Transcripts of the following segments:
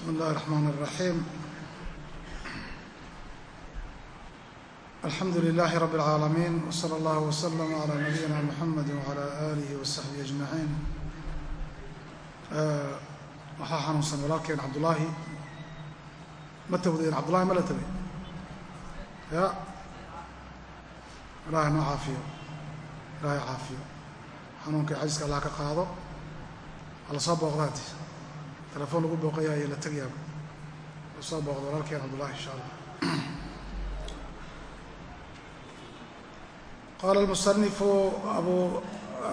بسم الله الرحمن الرحيم الحمد لله رب العالمين وصلى الله وسلم على نبينا محمد وعلى آله وصحبه أجمعين waxaa xanuunsan walaalkeen cabdullaahi ma tawdayn cabdullahi ma la tabay ya ilaahay noo caafiyo ilaahay caafiyo xanuunkai cajiska allah ka qaado hala soo booqdaati telefoon lagu booqaya ayaa la tegayaaba la soo booqdo walaalkeen cabdullahi insha allah qaala almusanifu abu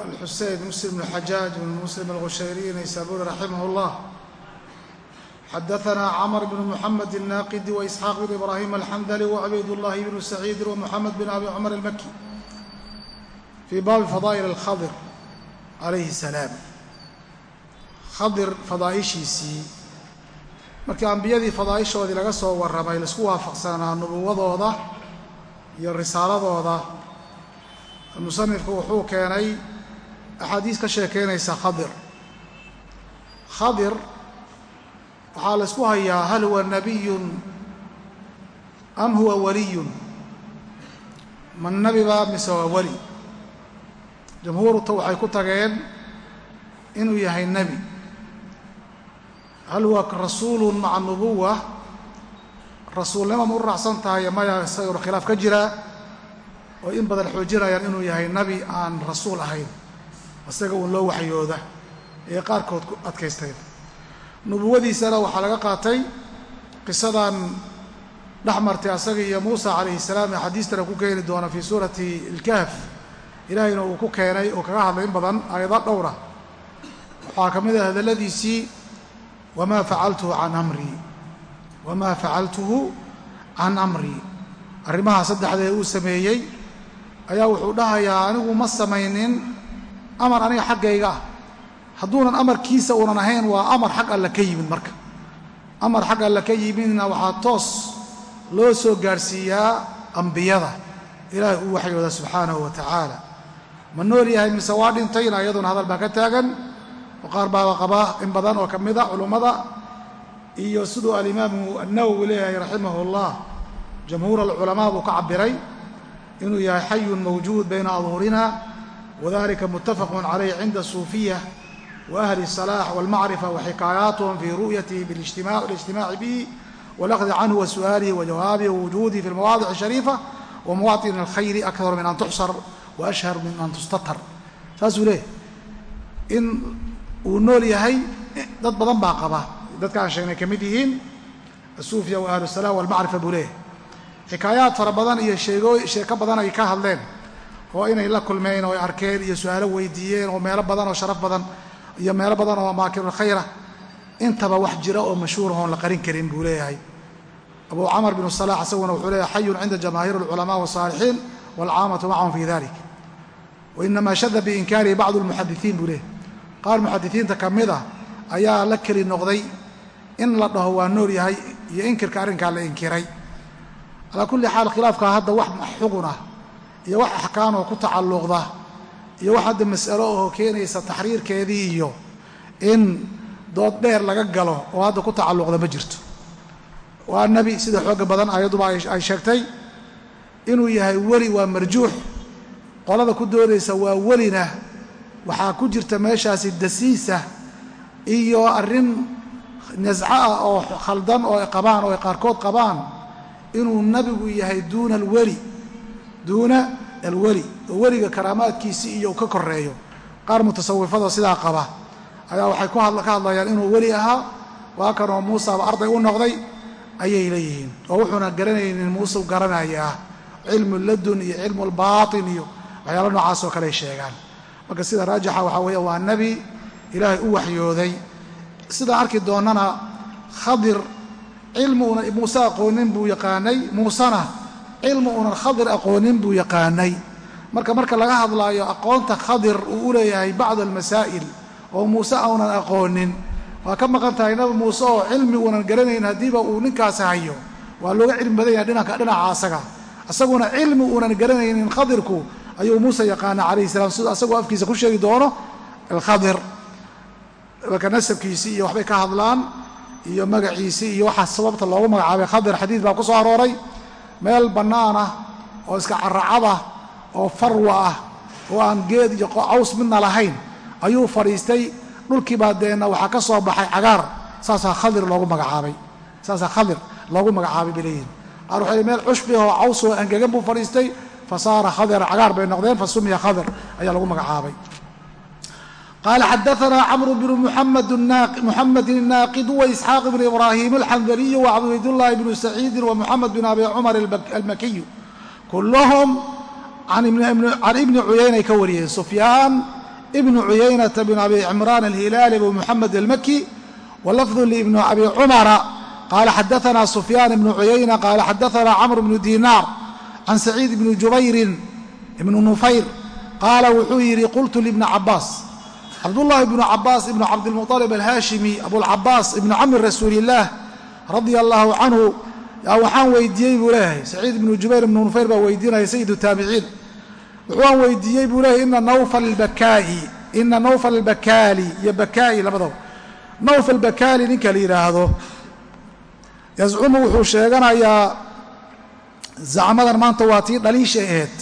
alxusein muslim bn xajaaj bn muslim alqushayriy naysaburi raximah اllah xadaثna cmr bn mحamed الnaaqidi وإsxaaq bn ibrahim alxandli وcubayd الlahi bn saciidi ومxamed bn abi cmr اlmaki fii baabi fadaa'il اlkhadir calayhi الsalaam khadir fadaa'ishiisii. Markii ambiyadii fadaa'ishoodii laga soo warramay la isku waafaqsanaa nubuwadooda iyo risaaladooda musanifku wuxuu keenay axaadiis ka sheekeynaysa khadir. Khadir waxaa la ysku hayaa hal huwa nabiyun am huwa waliyun? Ma nebiba mise waa weli jamhuurta waxay ku tageen inuu yahay nebi hal huwa rasuulun maca nubuwa rasuulnimo ma u raacsan tahay maya khilaaf ka jira oo in badan xoojinayaan inuu yahay nebi aan rasuul ahayn isaga uun loo waxyooda ee qaarkood ku adkaysteen nubuwadiisana waxaa laga qaatay qisadan dhex martay asaga iyo muusa calayhi salaam ee xadiistana ku keeni doona fii suurati ilkahf ilaahayna uu ku keenay oo kaga hadlay in badan aayado dhowra waxaa ka mid ah hadalladiisii wamaa facaltuhu can amrii wamaa facaltuhu can amrii arrimaha saddexdee uu sameeyey ayaa wuxuu dhahayaa anigu ma samaynin amar aniga xaggayga ah. Hadduunan amarkiisa uunan ahayn waa amar xag alle ka yimid marka. Amar xag alle ka yimidna waxaa toos loo soo gaadhsiiyaa ambiyada. Ilaahay uu waxyooda subxaanahu wa tacaala. Ma nool yahay mise waa dhintayna iyaduna hadal baa ka taagan oo qaar baaba qaba in badan oo ka mida culummada iyo siduu alimaamu annawowi leeyahay raximahu llah jamhuur alculamaa buu ka cabiray inuu yahay xayun mawjuud bayna adhurina wadalika mutafaqun calayh cinda suufiya wa ahli الsalaax wاlmacrifa waxikaayaatuhum fi ru'yatihi biاlijtimaaci bihi wاlأkhdi canhu wa su'aalihi wa jawaabihi wawujuudihi fi lmawaadic الshariifa wa mawaaطin اlkhayri akharu min an tuxsar wa ashhar min an tustatar saasuu leeyahy in uu nool yahay eh, dad badan baa qaba. Dadka sheegnay ka mid yihiin asuufiya wa ahlusalaam walmacrifa buu leeyahay. Xikaayaad fara badan iyo sheegoo sheeko badan ay ka hadleen oo inay la kulmeen oo arkeen iyo su'aalo weydiiyeen oo meelo badan oo sharaf badan iyo meelo badan oo maakirulkhayra intaba wax jira oo mashhuurahoon la qarin karin buu leeyahay. Abu camar binu salaax isaguna wuxuu leeyahay xayun cinda jamaahiir alculamaa wasaalixiin waalcaamatu macahum fii dalik wainama shada biinkaarihi bacdu lmuxadisiin buu leeyahay qaar muxadisiinta ka mid a ayaa la keli noqday in la dhaho waa nool yahay iyo inkirka arrinkaa la inkiray. Calaa kulli xaal khilaafkaa hadda wax xugun ah iyo wax axkaan oo ku tacalluqda iyo wax hadda mas'alo oo keenaysa taxriirkeedii iyo in dood dheer laga galo oo hadda ku tacalluqda ma jirto. Waa nebi sida xooga badan ayaduba ay sheegtay inuu yahay weli waa marjuux qolada ku doodaysa waa welina waxaa ku jirta meeshaasi dasiisa iyo arrin nasco ah oo khaldan oo qabaan oo ay qaarkood qabaan inuu nebigu yahay duuna alweli duuna alweli. Oo weliga karaamaadkiisii iyo uu ka koreeyo qaar mutasawifada sidaa qaba. Ayaa waxay ka hadlayaan inuu weli ahaa waa kanoo muusaaba arday u noqday ayay leeyihiin oo wuxuuna garanaynin muuse garanayaa cilmu ladun iyo cilmu albaatin iyo waxyaalo noocaas oo kale sheegaan marka sida raajixa waxaa weeye waa nebi ilaahay u waxyooday. Sidaan arki doonnana khadir cilmi uunan muuse aqoonin buu yaqaanay. Muusena cilmi uunan khadir aqoonin buu yaqaanay. Marka marka laga hadlaayo aqoonta khadir uu u leeyahay bacd almasaa'il oo muuse uunan aqoonin waa ka maqan tahay nabi muuse oo cilmi uunan garanayn haddiiba uu ninkaasi hayo. Waa looga cilmi badan yahay dhinanka dhinaca asaga. Isaguna cilmi uunan garanaynin khadirku ayuu muuse yaqaana calayhi salaam siduu asagoo afkiisa ku sheegi doono alkhadir. Marka nasabkiisii iyo waxbay ka hadlaan iyo magaciisii iyo waxaa sababta loogu magacaabay khadir xadiid baa ku soo arooray. Meel bannaan ah oo iska caracada oo farwa ah oo aan geed iyo caws midna lahayn ayuu fadhiistay. Dhulkii baa deenna waxaa ka soo baxay cagaar saasaa khadir loogu magacaabay. Saasaa khadir loogu magacaabay bay leeyihiin qaar waxay meel cushbi oo caws oo angegan buu fadhiistay fa saara khadira cagaar bay noqdeen fa sumiya khadir ayaa lagu magacaabay qala xadaana cmr bn muxamedi الnaaqid waisxaaq bn ibrahim alxandaliy wacbaydاllahi bnu saciidi wmuxamed bn abi cumar almakiyu kulhm can ibni cuyaynay ka wariyeen sufyaan ibnu cuyaynata bn abi cimraan alhilaali wmuxamed almaki walafdu libni abi cumara qala xadaana sufyaan ibnu cuyayna qala xadaana camr bnu dinaar can saciid bni jubayrin ibnu nufayr qaala wuxuu yidhi qultu libni cabaas cabdullaahi ibnu cabaas ibnu cabdilmuطalib alhaashimi abulcabaas ibnu camri rasuulillaah radia allaahu canhu waxaan weydiiyey buu leeyahay saciid ibnu jubayr ibnu nufayr baa weydiinaya sayidu taabiciin wuxuuaan weydiiyey buu leeyahay ina nawfal ina nawfal albakaali iyo bakaa'i labadaba nawf albakaali ninka la yidhaahdo yazcumu wuxuu sheeganayaa zacmadan maanta waa tii dhaliishay ahayd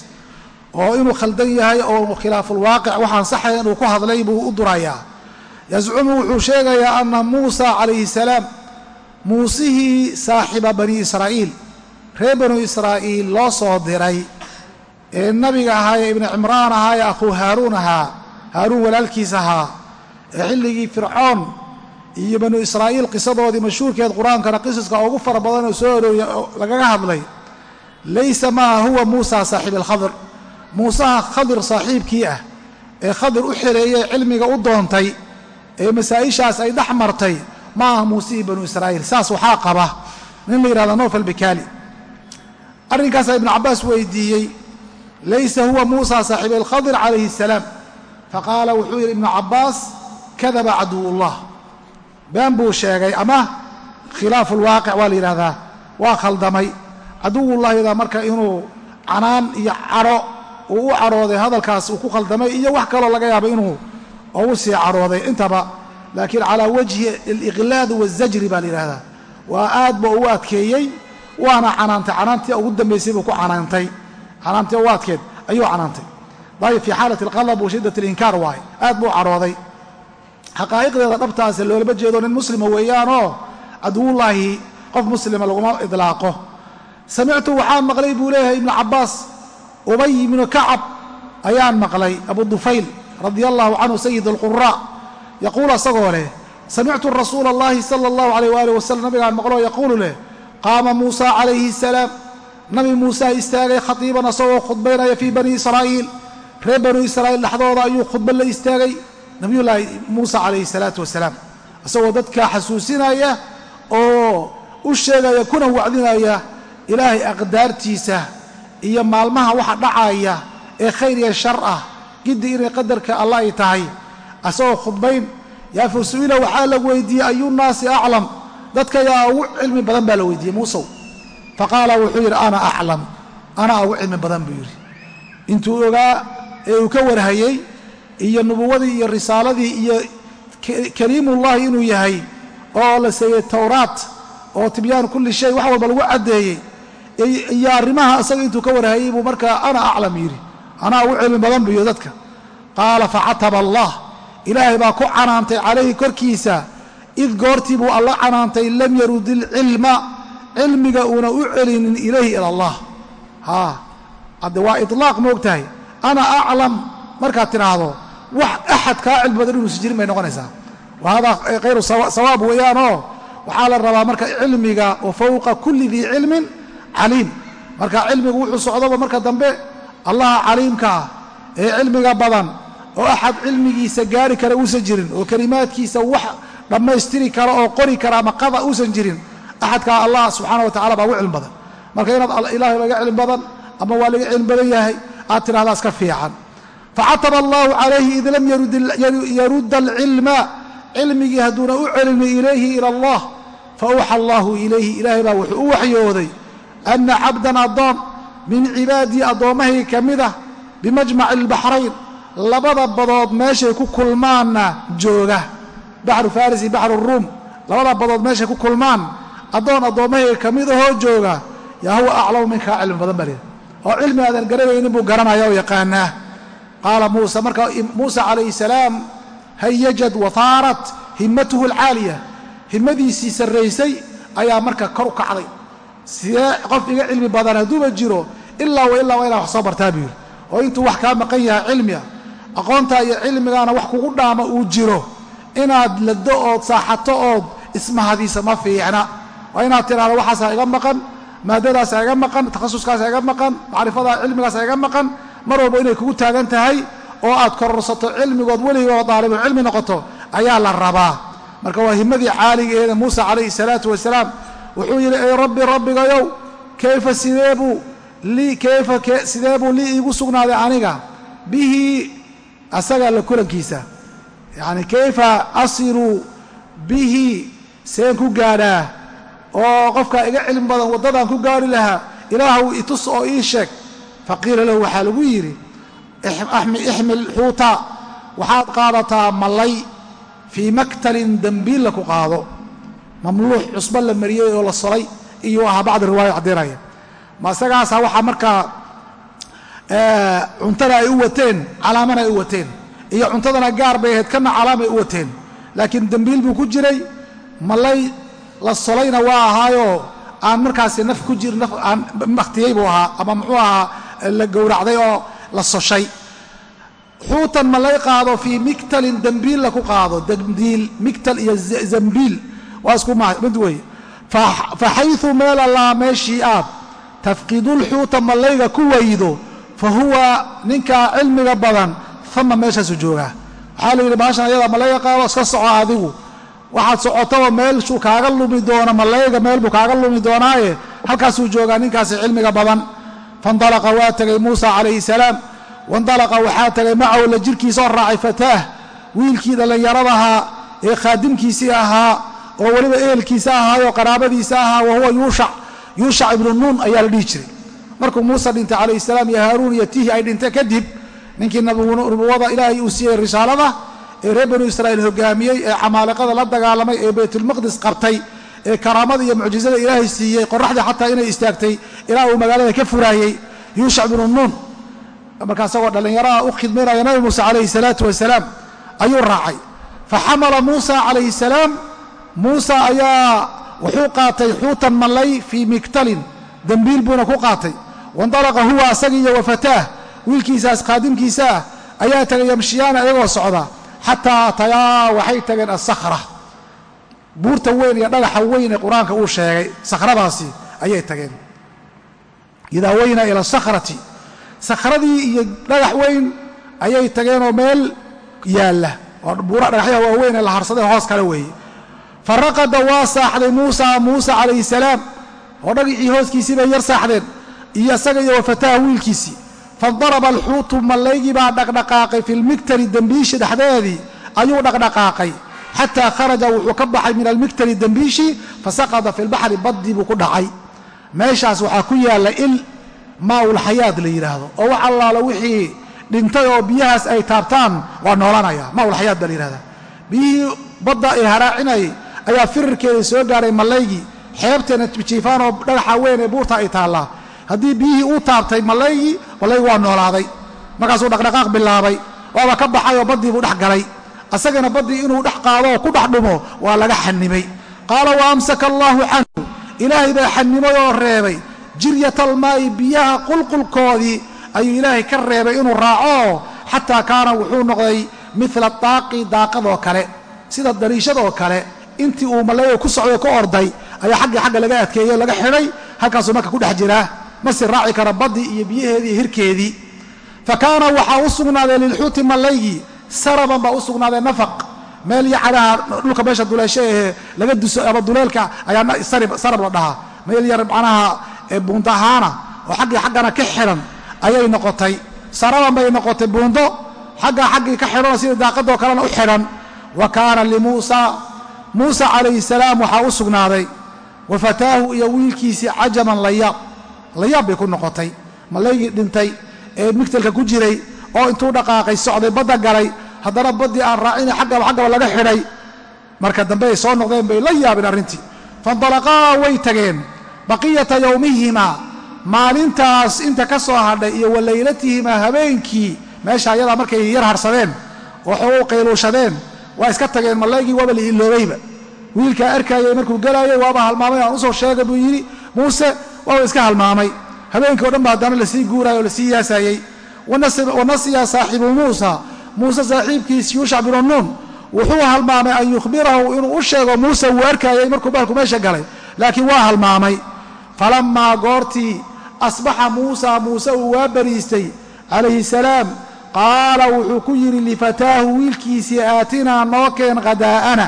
oo inuu khaldan yahay oo khilaafulwaaqic waxaan saxayn inuu ku hadlay buu u durayaa. Yazcumu wuxuu sheegayaa ana muusa calayhi salaam muusihii saaxiba bani israa'iil reer banu israa'iil loo soo diray. Ee nabiga ahaa ee ibnu cimraan ahaa ee akhuu haaruun ahaa haaruun walaalkiis ahaa ee xilligii fircoon iyo banu israa'iil qisadoodii mashhuurkeed qur'aankana qisaska ugu fara badan oo soo arooriya lagaga hadlay laysa maa huwa muusa saaxiib alkhadr muusaha khadir saaxiibkii ah ee khadir u xereeyey cilmiga u doontay ee masaa'ishaas ay dhex martay ma aha muusihii banu israa'iil. Saas waxaa qaba nin la yidhahda nofal bikaali arrinkaasaa ibnu cabbaas weydiiyey laysa huwa muusa saaxiib alkhadir calayhi asalaam faqaala wuxuu yidhi ibnu cabbaas kadaba caduwullah. Been buu sheegay ama khilaafu lwaaqic waa la yidhahdaa waa khaldamay caduwullahida marka inuu canaan iyo cadho uu u cadhooday hadalkaas uu ku khaldamay iyo wax kaloo laga yaabo inuu ugu sii cadhooday intaba laakiin calaa wajhi aliqlaad wazajri baa la yidhahdaa waa aad ba ugu adkeeyey waana canaantay. Canaantii ugu dambaysay buu ku canaantay. Canaantii ugu adkeed ayuu canaantay. Dayib fii xaalati alqadab wa shiddat alinkaar waaye aad buu cadhooday xaqaa'iqdeeda dhabtaase loolama jeedo nin muslima weeyaanoo caduwullaahi qof muslima laguma idlaaqo samictu waxaan maqlay buu leeyahay ibnu cabbaas. Ubay ibnu kacab ayaan maqlay abu dufayl radia allahu canhu sayid alquraa yaquul asagoo leh samictu rasuula allahi sala allahu alayh waalih wasalam nabigaan maqloo yaquulu leh qaama muusa calayhi salaam. Nabi muuse istaagay khatiiban asagoo khudbaynaya fii bani israa'iil. Reer banu israa'iil dhexdooda ayuu khudba la istaagay nabiyullaahi muusa calayhi salaatu wasalaam. Isagoo dadka xasuusinaya oo u sheegaya kuna wacdinaya ilaahay aqdaartiisa iyo maalmaha waxa dhacaya ee khayr iyo shar ah giddi inay qadarka alla ay tahay. Asagoo khudbayn yaa fa su'ila waxaa la weydiiyey ayunaasi aclam? Dadka yaa ugu cilmi badan baa la weydiiyey muusow. Fa qaala wuxuu yidhi ana aclam anaa ugu cilmi badan buu yidhi. Intuu ogaa ee uu ka warhayey iyo nubuwadii iyo risaaladii iyo kaliimullaahi inuu yahay oo la seeyey towraat oo tibyaan kulli shay wax walba lagu caddeeyey iyo arrimaha isaga intuu ka warhayey buu markaa ana aclam yidhi. Anaa ugu cilmi badan yidhi dadka. Qaala facataba allah. Ilaahay baa ku canaantay calayhi korkiisa. Id goortii buu alla canaantay lam yarud ilcilma cilmiga uuna u celinin ilayhi ila allah. Hadde waa itlaaq moogtahay ana aclam. Markaad tidhaahdo wax axad kaa cilmi badan inuusan jirin bay noqonaysaa. Wa hada khayru sawaab weeyaanoo waxaa la rabaa marka cilmiga wa fowqa kulli dii cilmin caliim. Marka cilmigu wuxuu socdoba marka dambe allaha caliimkaa ee cilmiga badan oo axad cilmigiisa gaari kara uusan jirin oo kelimaadkiisa wax dhammaystiri kara oo qori kara ama qada uusan jirin axadkaa allah subxaana wa tacala baa ugu cilmi badan. Marka inaad ilaahay laga cilmi badan ama waa laga cilmi badan yahay aad tidhahdaas ka fiican. Facataba allahu calayhi id lam yarudda alcilma cilmigii hadduuna u celini ilayhi ila allah fa uxa allahu ilayhi. Ilaahay baa wuxuu u waxyooday ana cabdan addoon min cibaadii addoommahay ka mid ah bimajmaci albaxrayn labada badood meeshay ku kulmaanna jooga baxru faris iyo baxru ruum labada badood meeshay ku kulmaan addoon addoommahayga ka mid ahoo jooga yaa huwa aclamu minkaa cilmi badan baa oo cilmi aadan garanaynin buu garanaya oo yaqaanaa qaala muusa marka muusa calayhi salaam hayajad wahaarat himmatuhu alcaaliya himmadiisii sarraysay ayaa marka kor u kacday sidee qof iga cilmi badan hadduuba jiro? Ilaa wa ilaa waa inaa wax soo bartaa buu yidhi. Oo intuu wax kaa maqan yahay cilmiga aqoontaa iyo cilmigaana wax kugu dhaama uu jiro. Inaad lado ood saaxato ood ismahadiisa ma fiicna. Waa inaad tidhahdo waxaasaa iga maqan maadadaasa iga maqan takhasuskaasa iga maqan macrifada cilmigaasa iga maqan. Mar walba inay kugu taagan tahay oo aad kororsato cilmigood weligood daalibulcilmi noqoto ayaa la rabaa. Marka waa himadii caaligeeda muusa calayhi salaatu wasalaam wuxuu yidhi ey rabbi rabbigayow kayfa sideebuu kayfa sidee buu lii iigu sugnaaday aniga? Bihi asaga la kulankiisa. Yacni kayfa asilu bihi seen ku gaadhaa oo qofkaa iga cilmi badan waddadaan ku gaari lahaa ilaahu itus oo ii sheeg. Faqiila lahu waxaa lagu yidhi ixmil xuuta waxaad qaadataa mallay fii maktalin dembiilla ku qaado mamluux cusbo la mariyey oo la solay iyuu ahaa bacdi riwaaya caddaynaya ma isagaasaa waxaa markaa cuntada ay u wateen calaamana ay u wateen iyo cuntadana gaar bay ahayd kana calaamay u wateen. Laakiin dembiil buu ku jiray mallay la solayna waa ahaayoo aan markaasi naf ku jir aan makhtiyey buu ahaa ama muxuu ahaa la gowracday oo la soshay. Xuutan ma lay qaado fii miktalin dembiil laku qaado dembiil miktal iyo zambiil waa isku mid weeye fa xayثu meel allaa meeshii aad. Tafqidulxuuta mallayga ku waydo fa huwa ninkaa cilmiga badan ama meeshaasu joogaa. Waxaa la yidhi baashan ayadaa malayga qaado iska soco adigu. Waxaad socotaba meelshuu kaaga lumi doono malayga meel buu kaaga lumi doonaaye. Halkaasuu joogaa ninkaasi cilmiga badan. Faindalaqa waa tegay muusa calayhi salaam. Waindalaqa waxaa tegay macahu la jirkiisa oo raacay fataah. Wiilkii dhallinyaradahaa ee khaadimkiisii ahaa oo weliba ehelkiisa ahaayoo qaraabadiisa ahaa wa huwa yuushac yuushac ibnu nuun ayaa la dhihi jiray. Markuu muuse dhintay calayhi salaam iyo haaruun iyo tihi ay dhintay kadib ninkii nubuwada ilaahay uu siiyey risaalada ee reer banu israa'iil hogaamiyey ee camaaliqada la dagaalamay ee baytulmaqdis qabtay ee karaamada iyo mucjizada ilaahay siiyey qoraxdii xataa inay istaagtay ilaa uu magaalada ka furaayey. Yuushac binu nuun markaa isagoo dhallinyaraha u khidmaynaya nabi muuse calayhi salaatu wasalaam ayuu raacay. Fa xamala muusa calayhi salaam muusa ayaa wuxuu qaatay xuutan mallay fii miktalin dembiil buuna ku qaatay. Waindalaqa huwa asagii iyo wafataah wiilkiisaas khaadimkiisa ah ayaa tagay yamshiyaana iyagoo socda. Xataa atayaa waxay tageen asakhra buurta weyn iyo dhagaxa weyn ee qur'aanka uu sheegay sakhradaasi ayay tageen. Idaa weyna ila sakhrati. Sakhradii iyo dhagax weyn ayay tageenoo meel yaalla. Oo buura dhagaxyaha waaweyn ee la harsaday hoos kale weeye faraqada waa saaxday muusa muuse calayhi salaam oo dhagixii hooskiisii bay yar saaxdeen iyo isaga iyo wafataha wiilkiisii. Fadaraba alxuutu mallaygii baa dhaqdhaqaaqay fi lmiktari dembiishi dhexdeedii ayuu dhaqdhaqaaqay. Xataa kharaja wuxuu ka baxay min almiktari dembiishi fasaqada fi lbaxri baddii buu ku dhacay. Meeshaas waxaa ku yaalla il maaulxayaad la yidhaahdo oo wax allaalo wixii dhintay oo biyahaas ay taabtaan waa noolanaya maaulxayaad baa la yihahdaa biyihii badda ay haraacinayay ayaa firirkeeda soo gaaray mallaygii xeebteena jiifaan oo dhagaxa weyn ee buurta ay taallaa. Haddii biyihii uu taabtay mallaygii mallaygi waa noolaaday. Markaasuu dhaqdhaqaaq bilaabay. Waaba ka baxay oo baddii buu dhex galay asagana baddii inuu dhex qaado oo ku dhex dhumo waa laga xanimay qaala wa amsaka allaahu canhu? Ilaahay baa xanimay oo reebay. Jiryatalmaa'i biyaha qulqulkoodii ayuu ilaahay ka reebay inuu raaco xataa kaana wuxuu noqday midla daaqi daaqadoo kale sida dariishadoo kale intii uu mallayga ku socday ka orday ayaa xaggii xagga laga adkeeyey o laga xidhay halkaasuu marka ku dhex jiraa. Masi raaci kara baddii iyo biyaheedii iyo hirkeedii. Fa kaana waxaa u sugnaaday lilxuuti mallaygii saraban baa u sugnaaday nafaq. Meel iyo dhulka meesha duleesho ahee laga duso ama duleelka ayaa sarab la dhahaa. Meel yar macnaha buundo ahaana oo xaggii xaggana ka xidhan ayay noqotay. Saraban bay noqotay buundo xaggaa xaggii ka xidhanoo sida daaqadoo kalena u xidhan wa kaana limuusa muusa calayhi salaam waxaa u sugnaaday. Wa fataahu iyo wiilkiisii cajaban layaab layaab bay ku noqotay. Malaygii dhintay ee migtalka ku jiray oo intuu dhaqaaqay socday badda galay. Haddana baddii aan raacina xaggaba xaggaba laga xidhay marka dambe ay soo noqdeen bay la yaabeen arrintii. Faindalaqaa way tageen. Baqiyata yowmihimaa maalintaas inta ka soo hadhay iyo wa laylatihimaa habeenkii meesha ayadaa markay yar harsadeen waxay u qayluushadeen waa iska tageen malaygii waaba la iloobayba. Wiilkaa arkaayay markuu gelaayay waaba halmaamay aan u soo sheegay buu yidhi muuse waaba iska halmaamay. Habeenkii o dhan ba haddana la sii guuraayo o la sii yaasayey wanasiya saaxibu muusa. Muuse saaxiibkiis yuushac binu nuun. Wuxuu halmaamay an yukhbirahu inuu u sheego muuse wuu arkaayay markuu bahalku meesha galay laakiin waa halmaamay. Falammaa goortii asbaxa muusa muuse uu waa bariistay calayhi salaam qaala wuxuu ku yidhi lifataahu wiilkiisii aatinaa noo keen khadaa'ana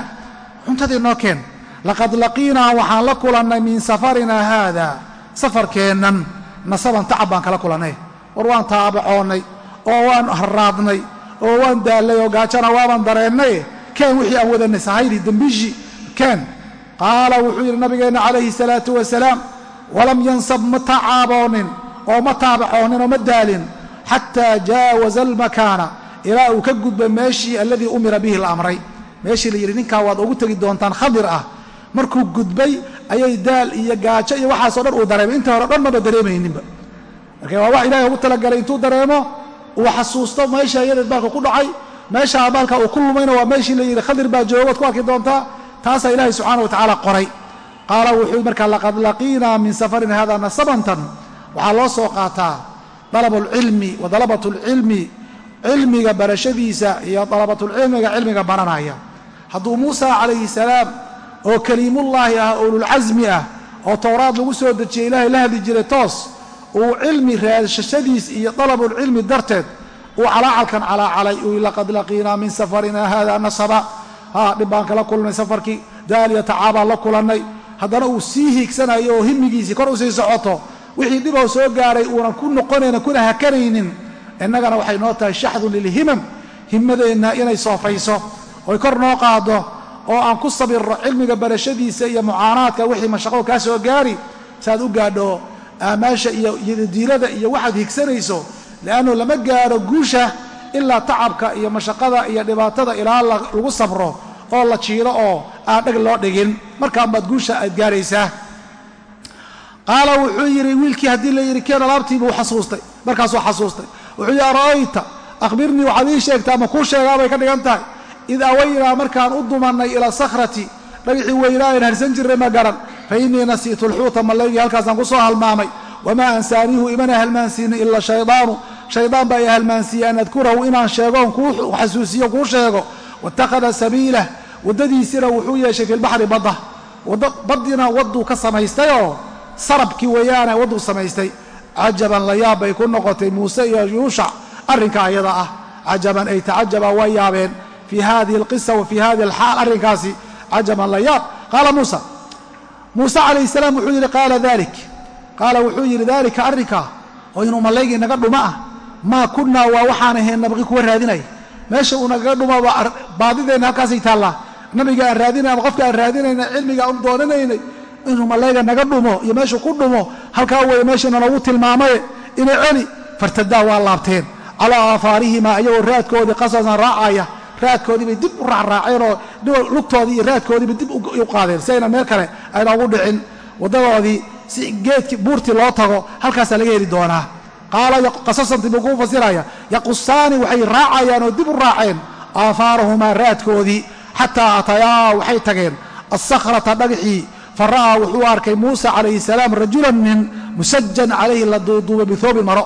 cuntadii noo keen. Laqad laqiinaa waxaan la kulannay min safarinaa haada. Safarkeennan nasaban tacab baan kala kulannay. War waan taabacoonnay oo waan harraadnay oo waan daallay oo gaajana waaban dareennay. Keen wixii aan wadanay sahaydi dembishi keen. Qaala wuxuu yidhi nabigeenna calayhi salaatu wasalaam walam yansab ma tacaaboonin oo ma taabacoonin oo ma daalin xataa jaawaza almakaana ilaa uu ka gudba meeshii alladii umira bihi la amray meeshii la yidhi ninkaa waad ugu tegi doontaan khadir ah markuu gudbay ayay daal iyo gaajo iyo waxaasoo dhan uu dareemay inta hore dhan maba dareemayninba marka waa wax ilahay ugu talagalay intuu dareemo uu xasuusto meesha iyadeed baalka ku dhacay meeshaa baalka uu ku lumayna waa meeshii la yidhi khadir baa jooga waad ku arki doontaa taasaa ilaahay subxaana wa tacaala qoray min safarin hada nasabantan waxaa loo qaataa dalabulcilmi wa dalabatulcilmi cilmiga barashadiisa iyo dalabatulcilmiga cilmiga baranaya hadduu muusa calayhi salaam oo kaliimullaahi ah ululcasmi ah oo towraad lagu soo dejiyey ilaahay la hadli jiray toos uu cilmi raadshashadiis iyo dalabulcilmi darteed uu calaacalkan calaacalay uu laqad laqiinaa min safarina hada nasaba ha dhib baan kala kulnay safarkii daaliya tacaabaan la kulannay haddana uu sii hiigsanayo oo himigiisii kor u sii socoto wixii dhiboo soo gaaray uunan ku noqonaynin kuna hakanaynin innagana waxay noo tahay shaxdun lilhimam himadeenna inay soofayso oy kor noo qaado oo aan ku sabirro cilmiga barashadiisa iyo mucaanaadka wixii mashaqo kaa soo gaari saaad u gaadho aamaasha iyo diilada iyo waxaad higsanayso li'annu lama gaadho guusha ilaa tacabka iyo mashaqada iyo dhibaatada ilaa lagu sabro oo la jiido oo aan dheg loo dhigin. Markaan baad guusha aad gaaraysaa qaala wuxuu yidhi wiilkii haddii la yidhi keen alaabtii buu xasuustay. Markaasuu xasuustay. Wuxuu yidhi ara'ayta akhbirnii waxaad ii sheegtaa ma kuu sheegaabay ka dhigan tahay. Id awaynaa markaan u dumannay ila sakhrati dhagixii weynaa aan harsan jirray ma garan. Fa innii nasiitu lxuuta mallaygii halkaasaan ku soo halmaamay. Wamaa ansaaniihu imana halmaansiinin ila shaydaanu. Shaydaan baa i halmaansiiyey an adkurahu inaan sheegoon kuu xasuusiyo kuu sheego. Waittakhada sabiilah waddadiisina wuxuu yeeshay filbaxri badda. Baddiina wadduu ka samaystayoo sarabkii weeyaane wadduu samaystay cajaban la yaab bay ku noqotay muuse iyo yuushac arrinka ayada ah. Cajaban ay tacajaba waa yaabeen. Fii hadihi alqisa wa fii hadihi alxaal arrinkaasi cajaban la yaab. Qaala muusa muuse calayhi salaam wuxuu yidhi qaala dalik qaala wuxuu yidhi daalika arrinkaa oo inuu mallaygii naga dhuma ah. Maa kunnaa waa waxaan ahayn nabqi kuwa raadinaya. Meesha uu nagaga dhumaba baadideenna halkaasay taallaa. Nabiga aan raadinay ama qofka aan raadinayna cilmiga aan doonanaynay inuu malayga naga dhumo iyo meeshuu ku dhumo halkaa weeye meeshiina noogu tilmaamaye inay celi fartadaa waa laabteen. Calaa aafaarihimaa iyagoo raadkoodii qasasan raacaya raadkoodiibay dib u raacraaceenoo lugtoodii iyo raadkoodiiba dib u qaadeen. Si ayna meel kale ayna ugu dhicin waddadoodii si geedkii buurtii loo tago halkaasaa laga heli doonaa. Qaala qasasanti buu kuu fasiraya yaqusaani waxay raacayaan oo dib u raaceen aafaarahumaa raadkoodii xataa atayaa waxay tageen asakhrata dhagxii fara'aa wuxuu arkay muusa calayhi salaam rajulan nin musajan calayhi la duuduubay bihoobin maro.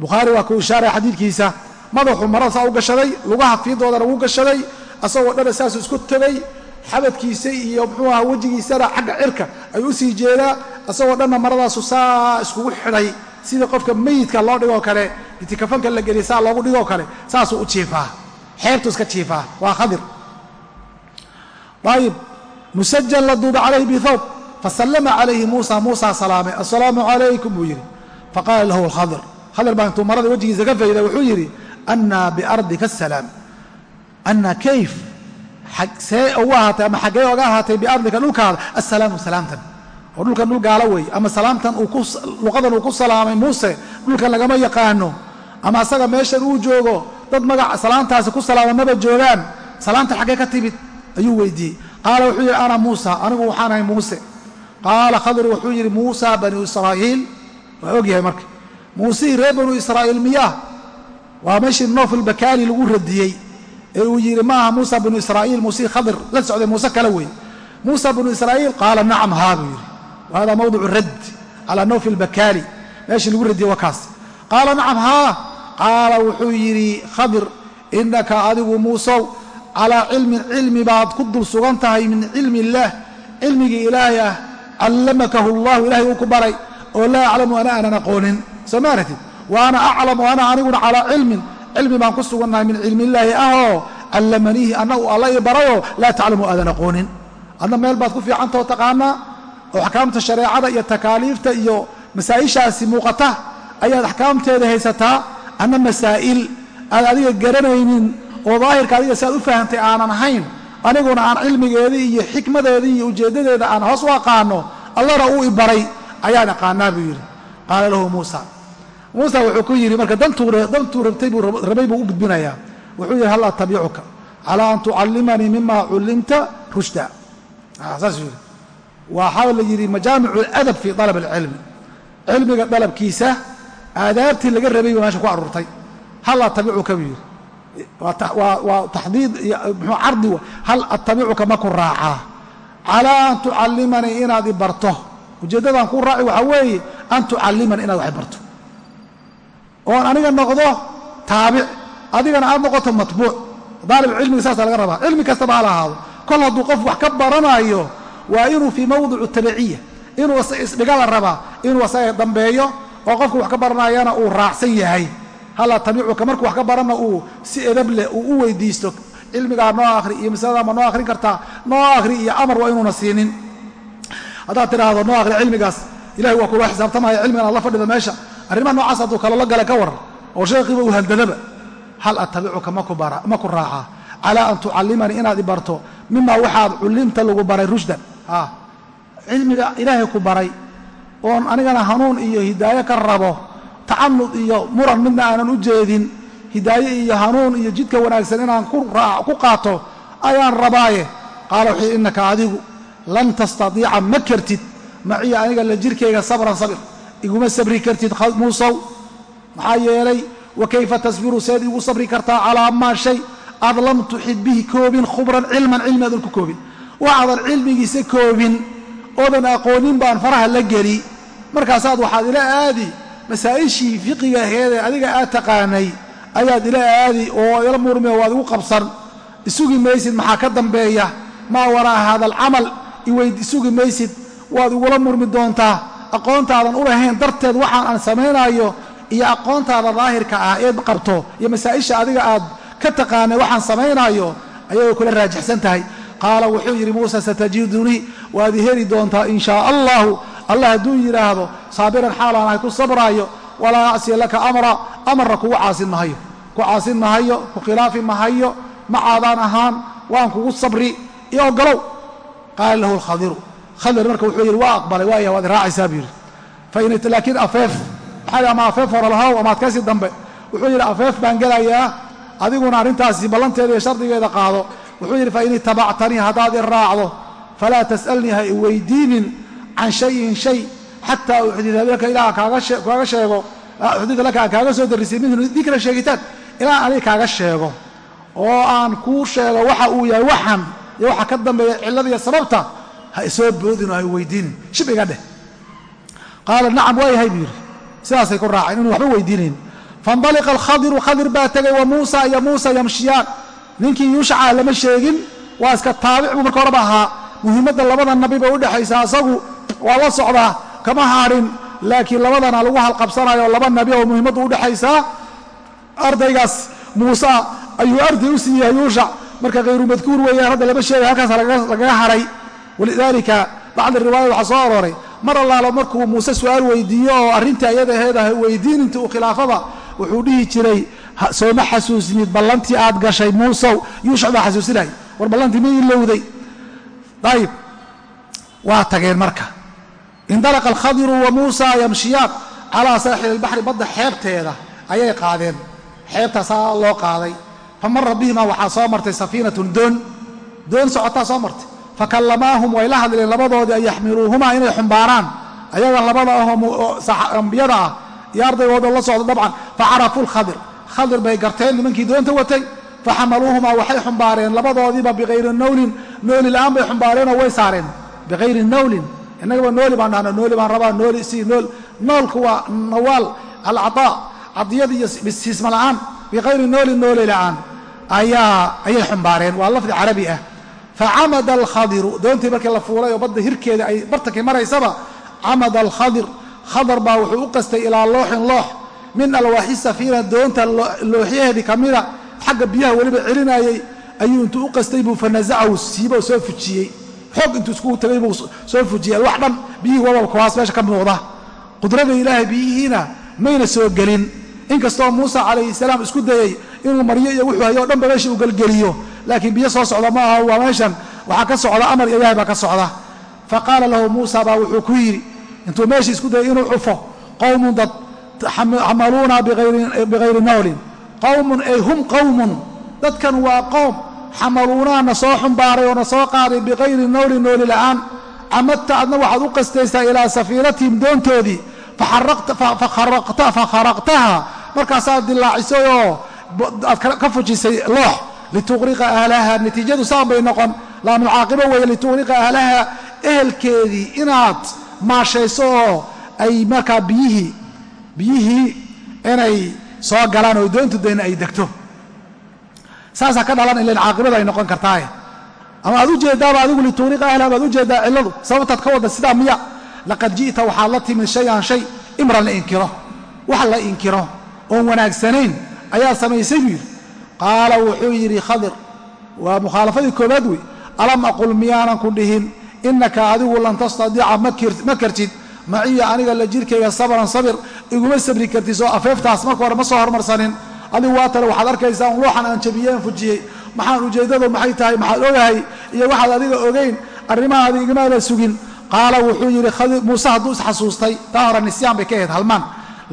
Bukhaari waa kuu ishaaraya xadiidkiisa. Madaxuu marada saa u gashaday lugaha fiidoodana wuu gashaday asagoo dhana saasuu isku tegay xabadkiisa iyo muxuu aha wejigiisana xagga cirka ayuu u sii jeedaa asagoo dhanna maradaasu saa iskugu xidhay sidii qofka meyidka loo dhigoo kale itikafanka la geliya saa loogu dhigoo kale saasuu u jiifaa. Xeertuu iska jiifaa waa khadir. Ayib musajan la duuba calayhi bihawb fasallama calayhi muusa muusaa salaamay assalaamu calaykum buu yidhi faqaala lahu alkhadir khadir baa intuu marada wejigiisa ka fayday wuxuu yidhi annaa biardika asalaam annaa kayf see ugu ahaatay ama xaggee oga ahaatay biardika dhulkaada assalaamu salaamtan oo dhulkan dhul gaalo weeye ama salaamtan luqadan uu ku salaamay muuse dhulkan lagama yaqaano ama asaga meeshan uu joogo dad magac salaamtaasi ku salaama maba joogaan salaamta xaggee ka timid ayuu weydiiyey qaala wuxuu yidhi ana muusa anigu waxaan ahay muuse. Qaala khadir wuxuu yidhi muusa banu israa'iil. Waa ogyahay marka muusihii reer banu israa'iil miyaa? Waa meeshii noofil bakaali lagu radiyey. Ee uu yidhi ma aha muusa binu israa'iil muusihii khadir la socday muuse kale weeye muusa binu israa'iil? Qaala nacam haa buu yidhi. Wa hada mawdicu calaa noofil bakaali meeshii lagu radiyey waa kaas. Qaala nacam haa. Qaala wuxuu yidhi khadir innaka adigu muusow calaa cilmin cilmi baad ku dul sugan tahay min cilmi illaah cilmigii ilaahay ah callamakahu allahu ilahay uu ku baray oo laa aclamu ana aanan aqoonin soo ma aratid wa ana aclamu ana aniguna calaa cilmin cilmi baan ku sugannahay min cilmi illaahi ahoo callamaniihi anna uu alla ii barayoo laa taclamu aadan aqoonin adna meel baad ku fiicantao taqaanaa oo axkaamta shareecada iyo takaaliifta iyo masaa'ishaasi muuqata ayaad axkaamteeda haysataa anna masaa'il aad adiga garanaynin oo daahirka adiga si aad u fahamtay aanan ahayn aniguna aan cilmigeedii iyo xikmadeedii iyo ujeeddadeeda aan hoos u aqaano allana uu ibaray ayaan aqaanaa buu yidhi. Qaala lahu muusa. Muusa wuxuu ku yidhi marka dantuu rabtay rabay buu u gudbinayaa wuxuu yidhi hal atabicuka calaa an tucallimanii mima cullimta rushda. Saasuu yidhi. Waxaa la yidhi majaamicu aladab fii dalab alcilmi. Cilmiga dalabkiisa aadaabtii laga rabay buu meesha ku aruurtay hal atabicuka buu yidhi waa taxdiid mxuu cardi hal attabicuka ma ku raacaa calaa an tucallimanii inaad i barto. Ujeeddadaan ku raaci waxaa weeye an tucallimanii inaad wax barto. Oon aniga noqdo taabic adigana aad noqoto matbuuc. Daalib cilmiga saasaa laga rabaa. Cilmi kastaba ha lahaado. Kol hadduu qof wax ka baranayo waa inuu fii mawdicu tabiciya inuu isdhiga la rabaa inuu isaga dambeeyo oo qofku wax ka baranayana uu raacsan yahay hal atabicuka markuu wax ka baranna uu si edab leh uu u weydiisto cilmigaa noo akhri iyo masalada ma noo akhrin kartaa noo akhri iyo amar waa inuuna siinin. Haddaad tidhaahdo noo akhri cilmigaas ilahay waa kula xisaabtamaya cilmigan aad la fadhida meesha. Arrimaha noocaas hadduu kaloola gala ka waran oo sheekhiiba uu handadaba hal atabicuka ma ku raacaa calaa an tucallimanii inaad i barto mimaa waxaad cullimta lagu baray rushdan. Cilmiga ilaahay ku baray oon anigana hanuun iyo hidaayo ka rabo tacanud iyo muran midna aanan u jeedin hidaaye iyo hanuun iyo jidka wanaagsan inaan ku qaato ayaan rabaaye. Qaala wuxuu innaka adigu lan tastadiica ma kartid. Maciya aniga la jirkayga sabran sabir. Iguma sabri kartid muusow. Maxaa yeelay wa kayfa tasbiru seed igu sabri kartaa calaa maa shay. Aad lam tuxid bihi koobin khubran cilman cilmi aadan ku koobin. Waxaadan cilmigiisa koobin oodan aqoonin baan faraha la geli. Markaasaad waxaad ila aadi masaa'ishii fiqiga aheedee adiga aad taqaanay ayaad ila aadi oo ila murmi oo waad igu qabsan isugi maysid maxaa ka dambeeya? Maa waraa haada alcamal iweyd isugi maysid waad igula murmi doontaa. Aqoontaadan u lahayn darteed waxaan aan samaynayo iyo aqoontaada daahirka ah eed qabto iyo masaa'isha adiga aad ka taqaanay waxaan samaynaayo ayagoo kula raajixsan tahay. Qaala wuxuu yidhi muuse satajidunii waad heli doontaa in shaa allahu allah hadduu yidhaahdo saabiran xaalaan ahay ku sabraayo walaa acsiya laka amra amarna kugu caasin mahayo ku caasin mahayo ku khilaafi mahayo macaadaan ahaan waan kugu sabri iyo ogolow qaala lahu lkhadiru khadir marka wuxuu yidhi waa aqbalay waaya waad iraacaysaa buu yidhi. Laakiin afeef maxaa ama afeef hore lahow ama adkaysi dambe. Wuxuu yidhi afeef baan gelayaa adiguna arrintaasi ballanteeda iyo shardigeeda qaado. Wuxuu yidhi fain itabactanii haddaad i raacdo falaa tas'alnii ha i weydiinin can shayin shay xataa uxdida laka ilaa kaaga sheego uxdida laka aan kaaga soo darrisay minhu dikra sheegitaan ilaa aniga kaaga sheego oo aan kuu sheego waxa uu yahay waxan iyo waxa ka dambeeya cillada iyo sababta ha isoo boodin oo ha weydiinin shib iga dheh. Qaala nacam waa yahay buu yidhi. Sidaasay ku raaceen inuu waxba weydiinayn faindaliqa alkhadiru khadir baa tegay wa muusa iyo muusa yamshiyaan ninkii yuushaca lama sheegin waa iska taabic buu marka horeba ahaa. Muhiimadda labada nabi bay waa la socdaa kama haadhin laakiin labadana lagu halqabsanayo laba nabi oo muhiimaddu udhexaysaa ardaygaas muuse ayuu arday u siiyahay yuushac marka khayru madkuur weeyaan hadda lama sheegay halkaas lagaga haray. Walidaalika bacdi riwaaya waxaa soo arooray mar allaalo markuu muuse su'aal weydiiyo oo arrintii ayada aheed ah weydiininta uu khilaafada wuxuu dhihi jiray sooma xasuusnid ballantii aad gashay muusow. Yuushac baa xasuusinay war ballantii ma ilowday. Ayib waa tageen marka indalaqa alkhadiru wa muusa yamshiyaan calaa saaxili albaxri badda xeebteeda ayay qaadeen xeebtaasaa loo qaaday fa mara bihima waxaa soo martay safiinatun doon doon socotaa soo martay fakallamaahum way la hadleen labadoodii an yaxmiluuhumaa inay xumbaaraan ayagan labada ahoo ambiyada ah iyo ardaygooda la socda dabcan facarafuu lkhadir khadir bay garteen nimankii doonta watay faxamaluuhumaa waxay xumbaareen labadoodiiba biqayri nawlin nooli la'aan bay xumbaareenoo way saareen biqayri nawlin innagaba nooli baan dhahna nooli baan rabaa nooli si nool noolku waa nawaal alcataa cadiyada iyo siisma la'aan biqayri noolin nooli la'aan ayaa ayay xumbaareen waa lafdi carabi ah. Facamada alkhadiru doontii markii la fuulay oo badda hirkeeda ay bartankii maraysaba camada alkhadir khadar baa wuxuu u qastay ilaa looxin loox min alwaaxi safiina doonta looxyaheedii ka mida xagga biyaha weliba celinayey ayuu intuu u qastay buu fanazacahu siibo soo fujiyey xoog intuu iskugu tagay buu soo fujiyey. Alwax dhan biyihii wababa kuwaas meesha ka muuqda. Qudrada ilaahay biyihiina mayna soo gelin. Inkastoo muusa calayhi salaam isku dayey inuu maryo iyo wuxuu hayo o dhanba meesha uu gelgeliyo laakiin biyo soo socda ma aha waa meeshan. Waxaa ka socda amar iyo ilahay baa ka socda. Fa qaala lahu muusa baa wuxuu ku yidhi intuu meesha isku dayay inuu cufo qowmun dad xamaluuna bikayri nawlin. Qowmun ay hum qowmun dadkan waa qowm xamaluunaa na soo xumbaaray oo na soo qaaday bikayri nawlin nooli la'aan camadta adna waxaad u qastaysaa ilaa safiinatihim doontoodii fakharaqtaha markaasaad dilaacisay oo aad ka fujisay loox lituqriqa ahlaha natiijadu saan bay noqon. Laamulcaaqibo weeye lituqriqa ahlaha ehelkeedii inaad maashayso oo ay markaa biyihii biyihii inay soo galaan oo doontu dayna ay degto saasaa ka dhalan ilan caaqibada ay noqon kartaaye. Ama aad u adigu lituqriqa ahlaha baad u jeeddaa cilladu sababtaad ka wadda sidaa miya laqad ji'ta waxaad la timid shay-an shay imran la inkiro wax la inkiro oon wanaagsanayn ayaa samaysay buu yidhi. Qaala wuxuu yidhi khadir waa mukhaalafadii koobaad wey alam aqul miyaanan ku dhihin innaka adigu lan tastadiica ma kartid. Maciya aniga la jirkayga sabran sabir iguma sabri kartid soo afeeftaas marka hore ma soo hormarsanin adigu waa tale waxaad arkaysaa un looxan aan jabiyeen fujiyey. Maxaan ujeeddadu maxay tahay? Maxaad ogahay? Iyo waxaad adiga ogayn arrimahaadi igamaada sugin. Qaala wuxuu yidhi muuse hadduu isxasuustay taa nisyaan bay ka ahayd halmaan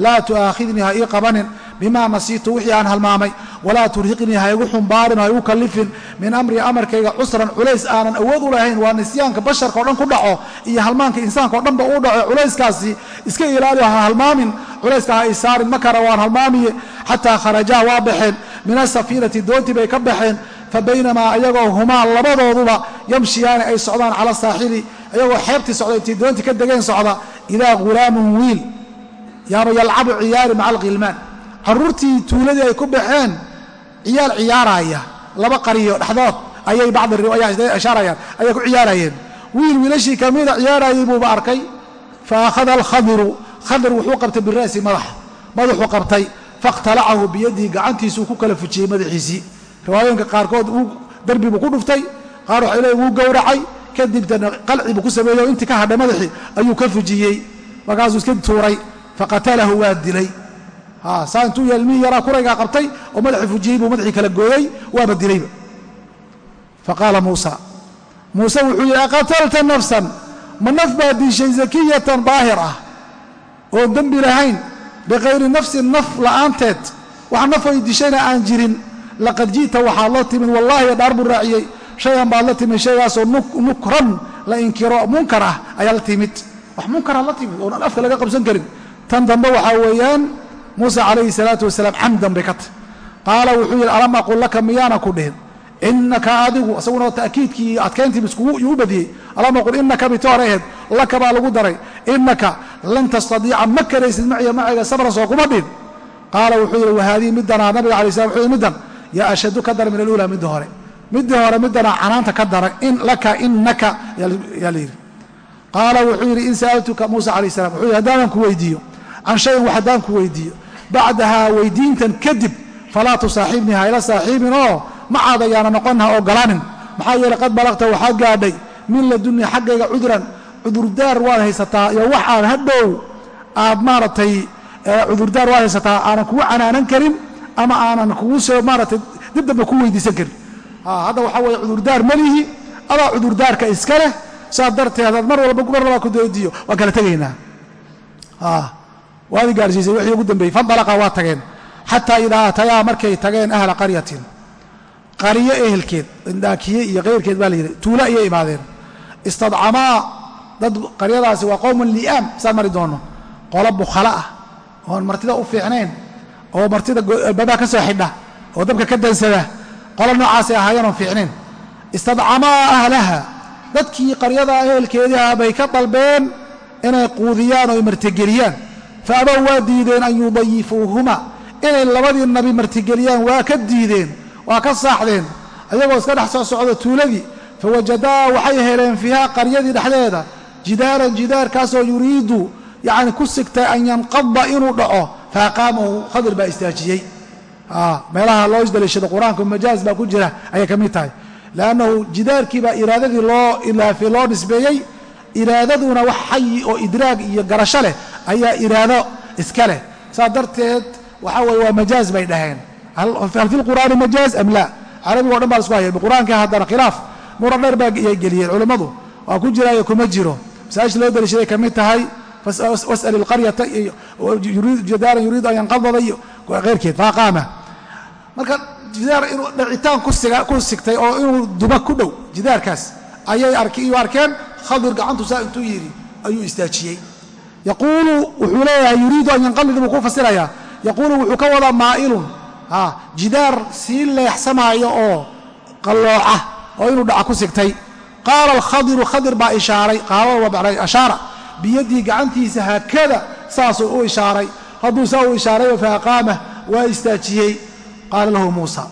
laa tu'aakhidnii ha ii qabanin bimaa nasiitu wixii aan halmaamay. Walaa turhiqnii ha igu xumbaarin ha igu kallifin. Min amri amarkayga cusran culays aanan awood u lahayn waa nisyaanka basharka o dhan ku dhaco iyo halmaanka insaanka o dhanba uu dhaco culayskaasi. Iska ilaaliyo ha halmaamin. Culayska ha isaarin ma kara waan halmaamiye. Xataa kharajaa waa baxeen. Min asafiinati doontii bay ka baxeen. Fa baynamaa ayagoo humaa labadooduba yamshiyaani ay socdaan cala saaxili. Ayagoo xeebtii socda intay doontii ka degeen socda idaa ghulaamun wiil. Yaaba yalcabu ciyaari maca alkhilmaan carruurtii tuuladii ay ku baxeen ciyaal ciyaaraya laba qariyo dhexdood ayay bacdi riwaaya ayay ku ciyaarayeen. Wiil wiilashii kamida ciyaarayay buuba arkay fa akhada alkhadiru khadir wuxuu qabtay bira'si madaxa madaxuu qabtay fakhtalacahu biyadihi gacantiisuu ku kala fujiyey madaxiisii. Riwaayooyinka qaarkood darbi buu ku dhuftay qaar waxay leeyiin wuu gowracay kadibtana qalci buu ku sameeyey oo intii ka hadhay madaxii ayuu ka fujiyey markaasuu iska tuuray faqatalahu waa dilay saa intuu yelmihii yaraa kuraygaa qabtay oo madaxii fujiyey buu madaxii kala gooyey waaba dilayba. Faqaala muusa muuse wuxuu yidhi aqatalta nafsan? Ma naf baa dishay zakiyatan daahir ah? Oon dembi lahayn bikayri nafsin naf la'aanteed wax naf ay dishayna aan jirin. Laqad ji'ta waxaad la timid wallaahi dhaar buu raaciyey. Shayan baad la timid shaygaasoo nukran la inkiro munkar ah ayaa la timid. Wax munkara la timid oonan afka laga qabsan karin. Tan dambe waxaa weeyaan muuse calayhi salaatu wasalaam camdan bay ka tahy qaala wuxuu yidhi alam aqul laka miyaana ku dhihin? Inaka adigu isaguna ta'kiidkii iyo adkayntii iskuu badiyey. Alam aqul inaka bito hore aheyd laka baa lagu daray. Inaka lan tastadiica ma karaysid maciya macayga sabran soo kuma dhin qaala wuxuu yidhi wahaadihi middanaa nabiga alay slam wuxuu yidhi middan yaa ashadu ka dara min aluula midda hore. Middii hore middanaa canaanta ka dara laka inaka yaa la yidhi. Qaala wuxuu yidhi in sa'altuka muusa calayh salam wuxuu yidhi haddaanan ku weydiiyo can shayin wax haddaan ku weydiiyo. Bacdahaa weydiintan kadib falaa tusaaxibnii ha ila saaxiibin oo macaad ayaana noqon ha ogolaanin maxaa yeeley qad balaqta waxaa gaadhay min ladunni xaggayga cudran. Cudurdaar waad haysataa iyo wax aan hadhow aad maaragtay cudurdaar waad haysataa aanan kugu canaanan karin ama aanan kugu soo maaratay dib dambe ku weydiisan karin. Hadda waxaa weeye cudurdaar malihi adaa cudurdaarka iska leh saas darteed hadaad mar walba mar labaa ku doodiyo waan kala tegaynaa waadi gaarsiisay wixii ugu dambeeyey. Fandalaqa waa tageen. Xataa idaa atayaa markay tageen ahla qaryatin. Qariyo ehelkeed indhaakiye iyo keyrkeed baa la yidhi tuulo ayay imaadeen. Istadcamaa dad qaryadaasi waa qowmun li'aam saan mari doono. Qolo bukhala ah oon martida u fiicnayn oo martida albaabaa ka soo xidha oo dabka ka dansada qolo noocaasay ahaayeen oon fiicnayn. Istadcamaa ahlaha dadkii qaryada ehelkeediha bay ka dalbeen inay quudiyaan oo martigeliyaan fa abow waa diideen an yudayifuuhuma inay labadii nabi martigeliyaan waa ka diideen waa ka saaxdeen ayagoo iska dhex soo socda tuuladii fawajadaa waxay heleen fiiha qaryadii dhexdeeda jidaaran jidaarkaasoo yuriidu yacni ku sigtay an yanqada inuu dhaco faaqaamahu khadir baa istaajiyey meelaha loo isdaliishado qur'aanka majaaz baa ku jira ayay ka mid tahay leannahu jidaarkii iraadadii loo loo nisbeeyey iraadaduna wax xayi oo idraag iyo garasho leh ayaa iraado iska leh. Saas darteed waxaa weye waa majaaz bay dhaheen. Hal fi lqur'aani majaaz am laa? Carabiga o dhan baa la isku hayay. Qur'aanka haddana khilaaf. Mura dheer baa geliyeen culammadu waa ku jiraayo kuma jiro. Masaajid loo daliishaday ka mid tahay was'al ilqaryata jidaaran yuriidu an yanqadada iyo keyrkeed faaqaama marka jidaar inuu dhacitaan ku sigtay oo inuu duba ku dhow jidaarkaas ayay arkeen khadir gacantu saa intuu yidhi ayuu istaajiyey. Yaquulu wuxuu leeyahay yuriidu an yanqalid buu ku fasirayaa yaquulu wuxuu ka wadaa maa'ilun jidaar sii leexsamaayo oo qallooca oo inuu dhaca ku sigtay. Qaala alkhadiru khadir baa ishaaray qaala ashaara biyadii gacantiisa haakada saasuu u ishaaray. Hadduu saa u ishaarayo faaqaamah waa istaajiyey. Qaala lahu muusa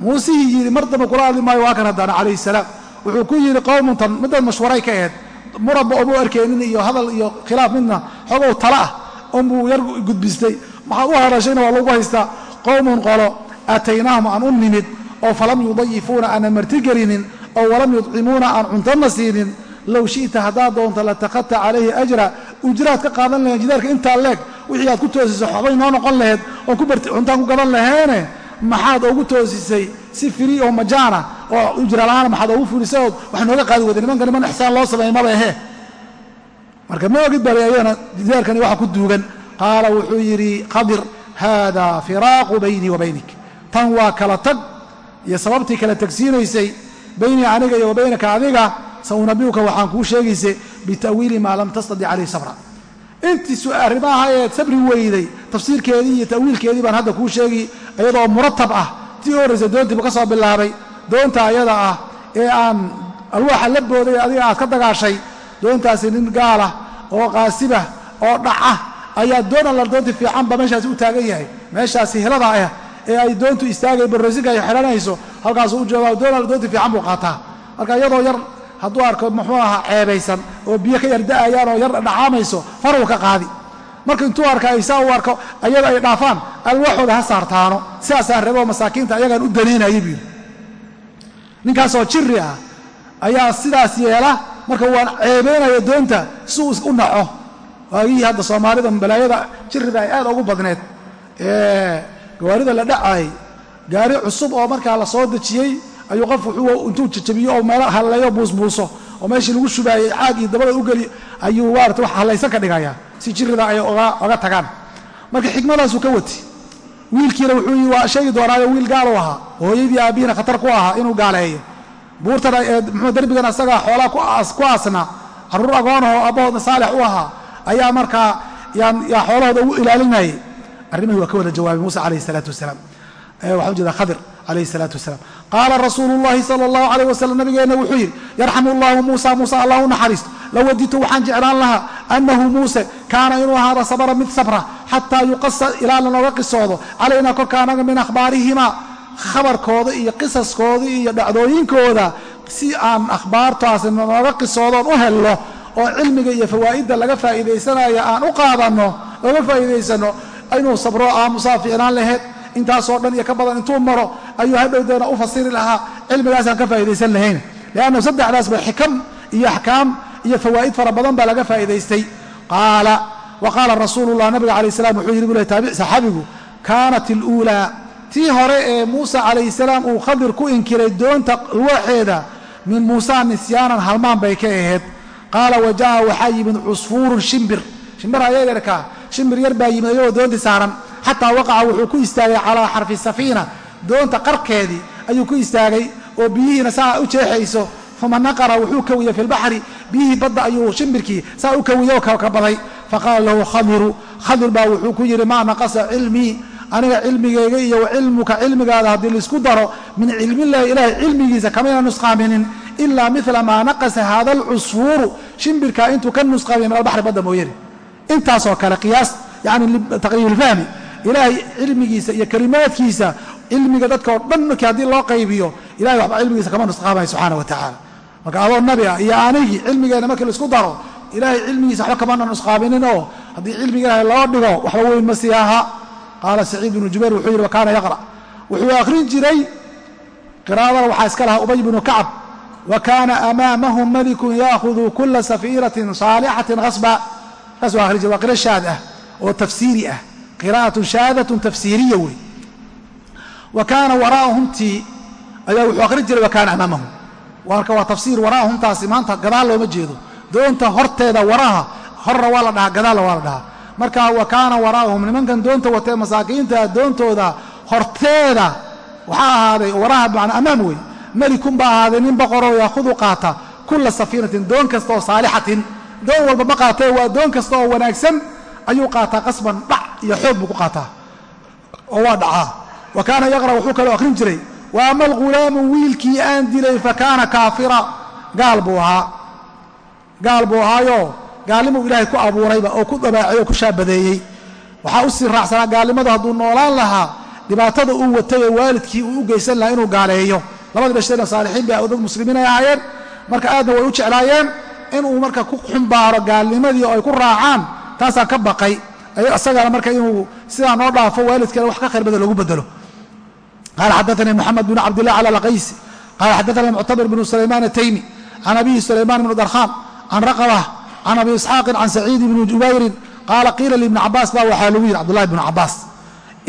muusihii yidhi mar damba kula hadli maayo waa kan haddana calayhi salaam wuxuu ku yidhi qowmuntan middan mashwaray ka aheyd murabba omu arkaynin iyo hadal iyo khilaaf midna xogow tala ah unbuu yar gudbistay. Maxaad u hadashayna waa lagu haystaa? Qowmun qolo aataynaahum aan u nimid oo falam yudayifuuna aanan martigelinin oo walam yudcimuuna aan cuntana siinin. Low shi'ta haddaad doonto latakadta calayhi ajra ujraad ka qaadan lahayn jidaarka intaa leeg wixii aad ku toosiso waxbay noo noqon laheyd oon cuntaan ku gadan laheene maxaad ugu toosisay si firi oo majaana oo ujralaana maxaad ugu furisay ood wax nooga qaadi wada nimanka niman ixsaan loo sameey maba ehe marka ma ogid bale ayadana jidaarkani waxa ku duugan. Qaala wuxuu yidhi qadir haada firaaqu baynii wa baynik. Tan waa kala tag iyo sababtii kala tagsiinaysay baynii aniga iyo wa adiga saunabiuka waxaan kuu sheegayse bita'wiili maa lam tastadi calayhi sabra. Intii arrimaha eed sabri weyday tafsiirkeedii iyo ta'wiilkeedii baan hadda kuu sheegi iyadoo muratab ah tii horraysa doontiibu ka soo bilaabay. Doonta ayada ah ee aan alwaaxa la booday adiga aad ka dagaashay doontaasi nin gaalah oo qaasibah oo dhaca ayaa doon alla doonti fiicanba meeshaasi u taagan yahay. Meeshaasi helada ah ee ay doontu istaagay baroosinka ay xidhanayso halkaasuu u joogaa doon alla doonti fiican buu qaataa. Marka iyadoo yar hadduu arko muxuu ahaa ceebaysan oo biyo ka yarda'ayaan oo yar dhacaamayso faruu ka qaadi marka intuu arka ay saa u arko ayada ay dhaafaan alwaxooda ha saartaano. Sidaasaan rabo masaakiinta ayagaan u danaynayay buu yidhi. Ninkaasoo jiri ah ayaa sidaas yeela marka waan ceebaynaya doonta si uu u naco. Waagihii hadda soomaalida balaayada jirida ay aad ugu badneed. Ee gawaarida la dhacaayay gaari cusub oo markaa la soo dejiyey ayuu qof wuxuu intuu jajabiyo oo meelo halleeyo buusbuuso oo meeshii lagu shubaayey caag iyo dabada geli ayuu maarata wax hallaysan ka dhigayaa si jirida ay oga tagaan. Marka xikmadaasuu ka wati. Wiilkiina wuxuu waa sheegi doonaayo wiil gaal u ahaa. Hooyadii aabbihiina khatar ku ahaa inuu gaaleeyo buurtana mxuu derbigan asagaa xoolaa ku aasnaa carruur agoonahoo abbahoodna saalix u ahaa ayaa markaa yaa xoolahooda ugu ilaalinayay. Arrimahi waa ka wada jawaabay muuse calayhi salaatu wasalaam. Waxaan ujeeda khadir calayhi salaatu wasalaam qaala rasuulu llahi sala allahu calayh wasalam nabigeenna wuxuu yidhi yarxamu allahu muusa muuse allah u naxariisto lawaditu waxaan jeclaan lahaa annahu muuse kaana inuu ahaada sabra mid sabra xataa yuqasa ilaa lanooga qisoodo calaynaa korka anaga min akhbaarihima khabarkooda iyo qisaskooda iyo dhacdooyinkooda si aan akhbaartaasi nooga qisoodoon u helno oo cilmiga iyo fawaa'idda laga faa'iidaysanaya aan u qaadanno oga faa'iidaysano inuu sabro aamusaa fiicnaan laheyd intaasoo dhan iyo ka badan intuu maro ayuu hadhowdeena u fasiri lahaa cilmigaasaan ka faa'idaysan lahayn. Liannahu saddexdaasba xikam iyo axkaam iyo fawaa'id fara badan baa laga faa'idaystay qaala wa qaala rasuulullah nabiga calayh salam wuxuu yidhi bule saxaabigu kaanat iluulaa tii hore ee muuse calayhi salaam uu khadir ku inkiray doonta alwaaxeeda min muusa nisyaanan halmaan bay ka ahayd. Qaala wa ja'a waxaa yimid cusfuurun shimbir. Shimbir ayaerkaa shimbir yar baa yimid ayagoo doontii saaran. Xataa waqaca wuxuu ku istaagay calaa xarfi safiina. Doonta qarkeedii ayuu ku istaagay oo biyihiina saa u jeexayso. Uma naqara wuxuu kawiyey fi lbaxri biyihii badda ayuu shimbirkii saa u kawiyey oo kabaday faqaala lahu khadiru khadir baa wuxuu ku yidhi maa naqasa cilmii aniga cilmigayga iyo wa cilmuka cilmigaada haddii la isku daro min cilmillahi ilaahay cilmigiisa kamayna nusqaaminin ilaa mila maa naqasa haada alcusfuuru shimbirkaa intuu ka nusqaamiya min albaxri badda mooyane intaasoo kale qiyaas yani taqriibilfahmi ilaahay cilmigiisa iyo kelimaadkiisa cilmiga dadka oo dhan markii haddii loo qaybiyo ilahay waxba cilmigiisa kama nusqaamaya subxaana wa tacaala marka adoo nabi ah iyo anigii cilmigeenna markii la isku daro ilaahay cilmigiisa waxba kamana nusqaaminin oo haddii cilmiga ilaahay loo dhigo waxba weyn ma sii aha. Qaala saciid bnu jubayr wuxuu yidhi wakaana yaqra. Wuxuu akhrin jiray qiraa'adana waxaa iska lahaa ubay bnu kacab. Wa kaana amaamahum malikun yaahudu kula safiiratin saalixatin hasba saasuu akhrin jiray waa qiro shaad ah oo tafsiiri ah. Qiraa'atun shaadatun tafsiiriya wey. Wa kaana waraa'ahumtii ayaa wuxuu akhrin jiray wa kaana amaamahum. Marka waa tafsiir waraa'ahumtaasi maanta gadaal looma jeedo. Doonta horteeda waraha horra waa la dhahaa gadaalna waa la dhahaa. Marka wa kaana waraa'ahum nimankan doonta watee masaakiinta doontooda horteeda waxaa ahaaday waraha bimacnaa amaam wey. Melikun doon kasta oo doon walba ma qaatee waa doon kasta oo wanaagsan ayuu qaataa qasban dhac iyo xoog buu ku qaataa. Oo waa dhacaa. Wa kaana yaqra wuxuu kaloo akhrin jiray wa ama alghulaamu wiilkii aan dilay fa kaana kaafira. Gaal buu ahaa. Gaal buu ahaayo. Gaalnimuu ilaahay ku abuurayba oo ku dabaacay oo ku shaabadeeyey. Waxaa u raacsanaa gaalnimadu hadduu noolaan lahaa dhibaatada uu watay oo waalidkii uu u geysan lahaa inuu gaaleeyo. Labadii dhashtayna saalixiin bay dad muslimiin ay ahaayeen. Marka aadna way u jeclaayeen inuu marka ku xumbaaro gaalnimadii oo ay ku raacaan taasaan ka baqay. Isagana marka inuu sidaa noo dhaafo waalidkeena wax ka khayr badan loogu bedelo. Qaala xadaanii moxamed bn cabdillah cala alqaysi qaala xadaanii muctamir bnu sulaymaan ataymi can abihi sulaymaan bnu darkhaan can raqabah can abi isxaaqin can saciid bni jubayrin qaala qiila liibni cabaas baa waxaa lagu yidhi cabdullahi bnu cabaas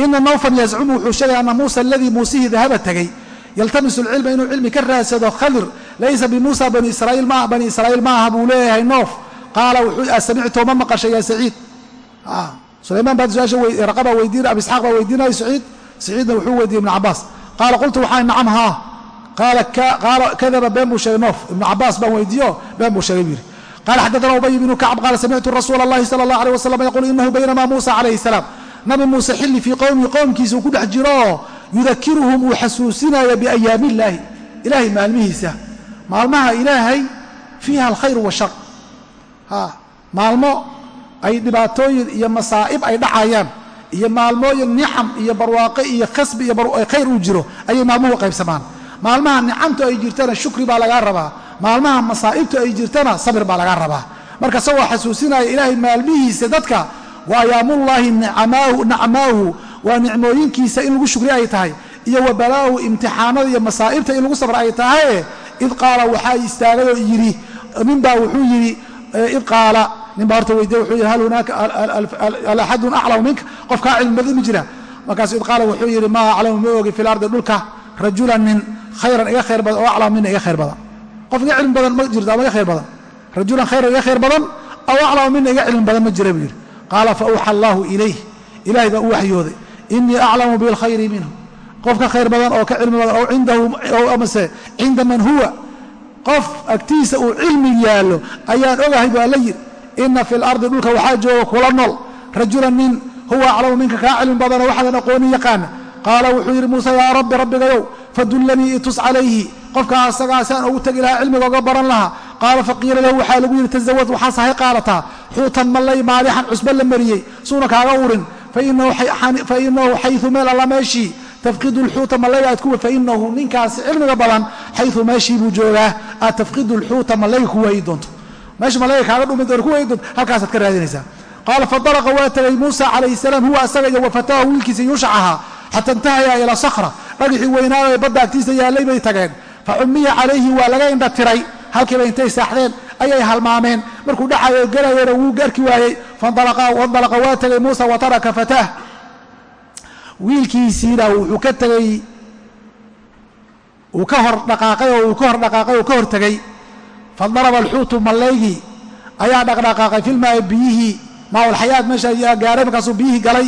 ina nawfan yazcumu wuxuu sheegay ana muusa aladii muusihii dahaba tegey yaltamisu alcilma inuu cilmi ka raadsado khadir laysa bimuusa bani israaiil maaha bani israaiil maaha buu leeyahay noof. Qaala samicto ma maqashay ya saciid? Ah, Sulaymaan baa su'aasha raqaba weydiin abi baa weydiinaya saciid saciidna wuxuu weydiiyey ibnu cabaas qaala qultu waxaan nacam haa qaala kadaba been buu sheegay noof. Ibnu cabaas baan weydiiyo been buu sheegay buu yidhi. Qala ubay bnu kacb qaala samictu rasuula allahi sala allah aleh wasalam yaquul inahu baynama muusa calayhi salaam. Nabi muuse xilli fii qowmihi qowmkiisa uu ku dhex jiro yudakiruhum uu xasuusinayo biayaami illaahi ilaahay maalmihiisa maalmaha ilaahay fiiha alkhayru washar maalmo ay dhibaatooyin iyo masaa'ib ay dhacayaan iyo maalmooyin nicam iyo barwaaqe iyo khasbi iyo khayr uu jiro ayay maalmuhu qaybsamaan. Maalmaha nicamtu ay jirtana shukri baa lagaa rabaa. Maalmaha masaa'ibtu ay jirtana sabir baa lagaa rabaa. Marka isagoo xasuusinaya ilaahay maalmihiisa dadka wa ayaamullaahi nacmaahu waa nicmooyinkiisa in lagu shukri ay tahay iyo wa balaahu imtixaanada iyo masaa'ibta in lagu sabr ay tahaye id qaala waxaa istaagay oo yidhi ninbaa wuxuu yidhi id qaala ninbaa horta weydiya wuxuu yidhi hal hunaaka alaxadun aclamu minka qof cilmi badan ma jira markaasu id qaala wuxuu yidhi maa aclamu ma ogi fi lardi dhulka rajulan nin khayran iga khayr badan oo aclamu mina iga khayr badan qof iga cilmi badan ma jirto ama iga khayr badan rajulan khayran iga khayr badan aw aclamu mina iga cilmi badan ma jira buu yidhi qaala fa awxa allaahu ilayh ilaahay baa u waxyooday inii aclamu bilkhayri minhu qof ka khayr badan oo ka cilmi badan ow cindahu ow cinda man huwa qof agtiisa uu cilmi yaallo ayaan ogahay baa la yidhi ina fi lardi dhulka waxaa jooga kula nool. Rajulan nin huwa aclamu minka kaa cilmi badanoo waxaadan aqoonin yaqaana. Qaala wuxuu yidhi muuse yaa rabbi rabbigayow fadullanii itus calayhi. Qofkaa asagaasaan ugu tegi lahaa cilmiga oga baran lahaa. Qaala faqiila lahu waxaa lagu yidhi tasawad waxaa sahay qaalataa xuutan mallay maalixan cusbo la mariyey suuna kaaga urin. Fainahu xayu meel alla meeshii tafqidu lxuuta mallayga aad ku fainahu ninkaasi cilmiga badan xayu meeshii buu joogaa aad tafqidu lxuuta mallayga ku waayi doonto. Meesha mallayga kaaga dhumi doon ku waayi doonto halkaasaad ka raadinaysaa. Qaala fadalaqa waa tegay muusa calayhi salaam huwa asaga iyo wafataahu wiilkiisa yuushac ahaa xata intahaya ilaa sakra dhagixii weynaayo ee badda agtiisa yaallay bay tageen. Fa cumiya calayhi waa laga indha tiray halkiiba intay saaxdeen ayay halmaameen. Markuu dhacayo gelayona wuu garki waayey. Fandalaqa waa tegay muusa wa taraka wiilkiisiina wuxuu ka tegey uu ka hor dhaqaaqay oo uu ka hor dhaqaaqay oo ka hor tegey fadaraba alxuutu mallaygii ayaa dhaqdhaqaaqay filmaa'i biyihii maaulxayaad meesha gaaray markaasuu biyihii galay.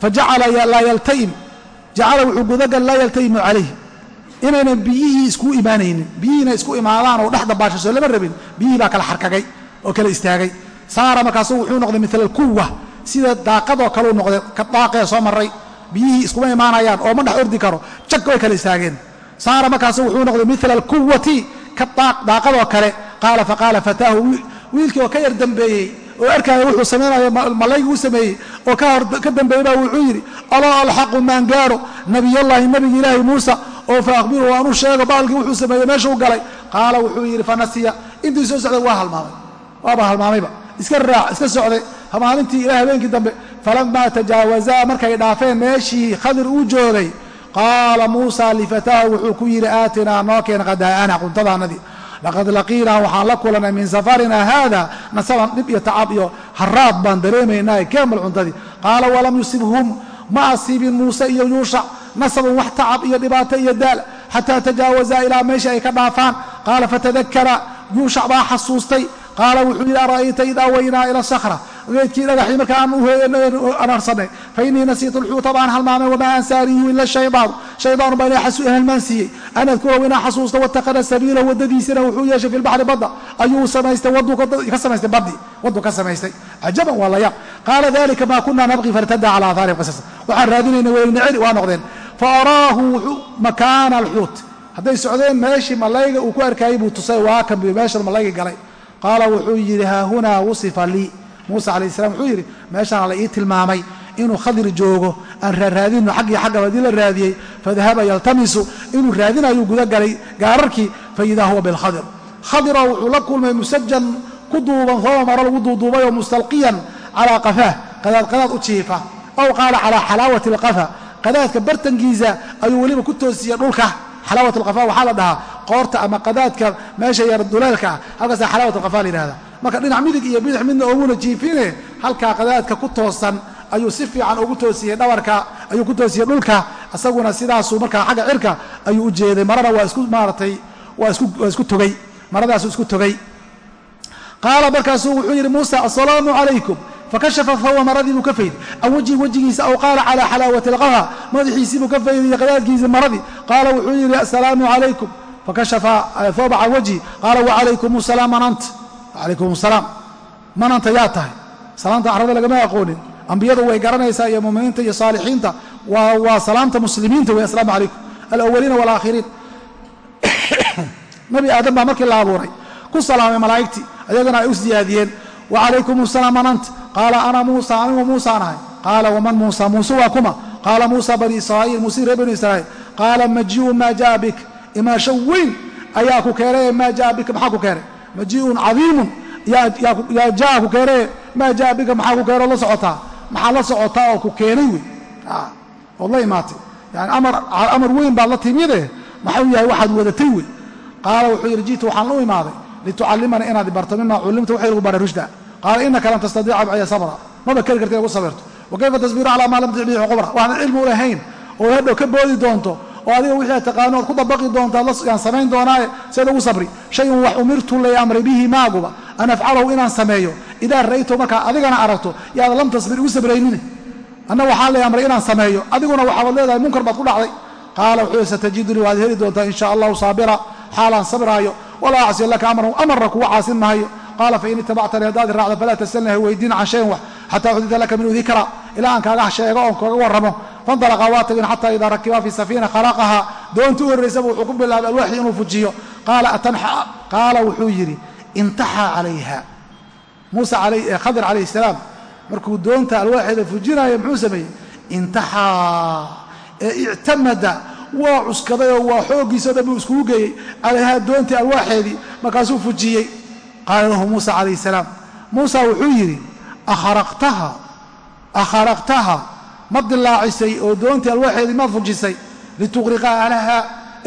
Fajacala laa yalta'im jacala wuxuu gudagal laa yalta'imu calayh inaynan biyihii isku imaanaynin biyihiina isku imaadaan oo dhex dabaashaso lama rabin biyihii baa kala xarkagay oo kala istaagay. Saara markaasu wuxuu noqday mila alquwa sida daaqadoo kaleu noqday ka daaqee soo maray biyihii iskuma imaanayaan oo ma dhex ordi karo. Jag way kala istaageen. Saara markaasu wuxuu noqday mila alquwati ka daaqadoo kale. Qaala faqaala fataahu wiilkii oo ka yar dambeeyey oo arkaya wuxuu samaynayo malaygi u sameeyey oo ka dambeeyey baa wuxuu yidhi alaa alxaqu maan gaaro? Nabiyallaahi nabiga ilaahi muusa oo fa akhbiru waan u sheego baalkii wuxuu sameeyey meesha u galay. Qaala wuxuu yidhi fanasiya intii soo socday waa halmaamay. Waaba halmaamayba iska raac iska socday. Maalintii ilaa habeenkii dambe falamaa tajaawazaa markay dhaafeen meeshii khadir uu joogay qaala muusa lifataahu wuxuu ku yidhi aatinaa noo keen qadaa'ana quntadaanadii laqad laqiinaa waxaan la kulanay min safarina haada nasaban dhib iyo tacab iyo haraad baan dareemaynaa keemal cuntadii qaala walam yusibhum ma asiibin muuse iyo yuushac nasabun wax tacab iyo dhibaato iyo daal xataa tajaawazaa ilaa meesha ay ka dhaafaan qaala fatadakara yuushac baa xasuustay qaala wuxuu yidhi ara'ayta id awaynaa ila sakra geedkii dhagaxii marka aan uanaarsanay fa innii nasiitu lxuuta baan halmaamay wamaa ansaaniyu ila shaydaanu shaydaanu baa ina halmaan siiyey. An adkurahu inaa xasuusta watakada sabiilahu waddadiisina wuxuu yeeshay fi lbaxri badda. Ayuu samaystay ka samaystay baddi wadduu ka samaystay. Cajaban waa layaab qaala dalika maa kunaa nabqi fartada cala ahaarihim qisas. Waxaan raadinayna weynaceli waa noqdeen. Fa araahu makaana alxuut. Hadday socdeen meeshii malayga uu ku arkaayey buu tusay waa kan meeshan malayga galay qaala wuxuu yidhi haahunaa wusifa lii. Muuse calayh salam wuxuu yidhi meeshaana la ii tilmaamay inuu khadir joogo aan raaraadino xaggii xaggaba haddii la raadiyey fadahaba yaltamisu inuu raadinayuu gudagalay gaararkii faidaa huwa bilkhadir khadira wuxuu la kulmay musajan ku duuban hooba maro lagu duuduubay oo mustalqiyan calaa qafaah qadaad qadaad u jiifa ow qaala calaa xalaawati alqafa qadaadka bartankiisa ayuu weliba ku toosiya dhulka xalaawat alqafa waxaa la dhahaa qoorta ama qadaadka meesha yar duleelka ah. Halkaasa xalaawat alqafa la yihahda marka dhinac midig iyo bidix midna ooguna jiifine halkaa qadaadka ku toosan ayuu si fiican ugu toosiyey dhabarka ayuu ku toosiyey dhulka. Isaguna sidaasuu markaa xagga cirka ayuu u jeeday. Marana waa isku maaratay waa isku togay. Maradaasu isku togay. Qaala markaasuu wuxuu yidhi muusa assalaamu calaykum fakashafa fahuwa maradii buu ka fayday can wajhi wejigiisa aw qaala calaa xalaawati alqaha madaxiisii buu ka faydaya qadaadkiisii maradii qaala wuxuu yidhi assalaamu calaykum fakashafa thooba can wajhi qaala wacalaykum asalaam mananta wacalaykum asalaam mananta yaa tahay salaamta carada lagama aqoonin ambiyadu way garanaysaa iyo muminiinta iyo saalixiinta waa salaamta muslimiinta wey asalaamu calaykum alawaliina walaakhiriin nabi aadam baa markii la abuuray ku salaamay malaa'igtii ayagana ay u siyaadiyeen wacalaykum asalaam mananta qaala ana muusa anigu muusaan ahay qaala waman muusa muuse waa kuma qaala muusa bani israa'iil muuse reer bani israa'iil qaala majii'un maa jaa bik imaasho weyn ayaa ku keenaye maa jaa bika maxaa ku keenay majii'un cadiimun yaa jaa ku keenaye maa jaa bika maxaa ku keenay oo la socotaa maxaa la socotaa oo ku keenay wey ood la imaatay yani amar weyn baad la timide maxuu yahay waxaad wadatay wey qaala wuxuu yidhi ji'tu waxaan u imaaday litucallimanii inaad barto mima cullimta waxay lagu baray rushda qaala inaka lan tastadiica maciya sabra maba keri karta inaad ku sabirto wa kayfa tasbiru calaa maa lam tixbihi qubra waxaad cilmi u lahayn oo hadhow ka boodi doonto oo adiga wixii aad taqaano oad ku dabaqi doontaayaan samayn doonaaye seed ugu sabri shayun wax umirtu lay amray bihi maaguba an afcalahu inaan sameeyo idaa ra'ayto markaa adigana aragto yaada lam tasbir igu sabraynine anna waxaa lay amray inaan sameeyo adiguna waxaabad leedahay munkar baad ku dhacday qaala wuxuu satajidunii waad heli doontaa in sha allahu saabira xaalaan sabraayo walaa acsi laka amran qaala fain itabactanii haddaad raacdo falaa tasalni ha weydiin can shayin wax xataa uxdita laka minhu dikra ilaa aan kaaga sheego oon kaga warramo faindalaqa waa tagin xataa idaa rakibaa fi safiina khalaqaha doonta u horraysaba wuxuu ku bilaabay alwaaxii inuu fujiyo qaala wuxuu yidhi intaxaa calayha muusa khadir calayh salaam markuu doonta alwaaxeeda fujinayo muxuu sameeyey intaxaa ee ictamada waa cuskaday oo waa xooggiisao dhan iskugu geeyey calayhaa doontii alwaaxeedii markaasuu fujiyey qaala lahu muusa calayh salaam muusa wuxuu yidhi akharaqtaha akharaqtaha ma dilaacisay oo doontii alwaaxeedii ma fujisay lituqriqa ahlaha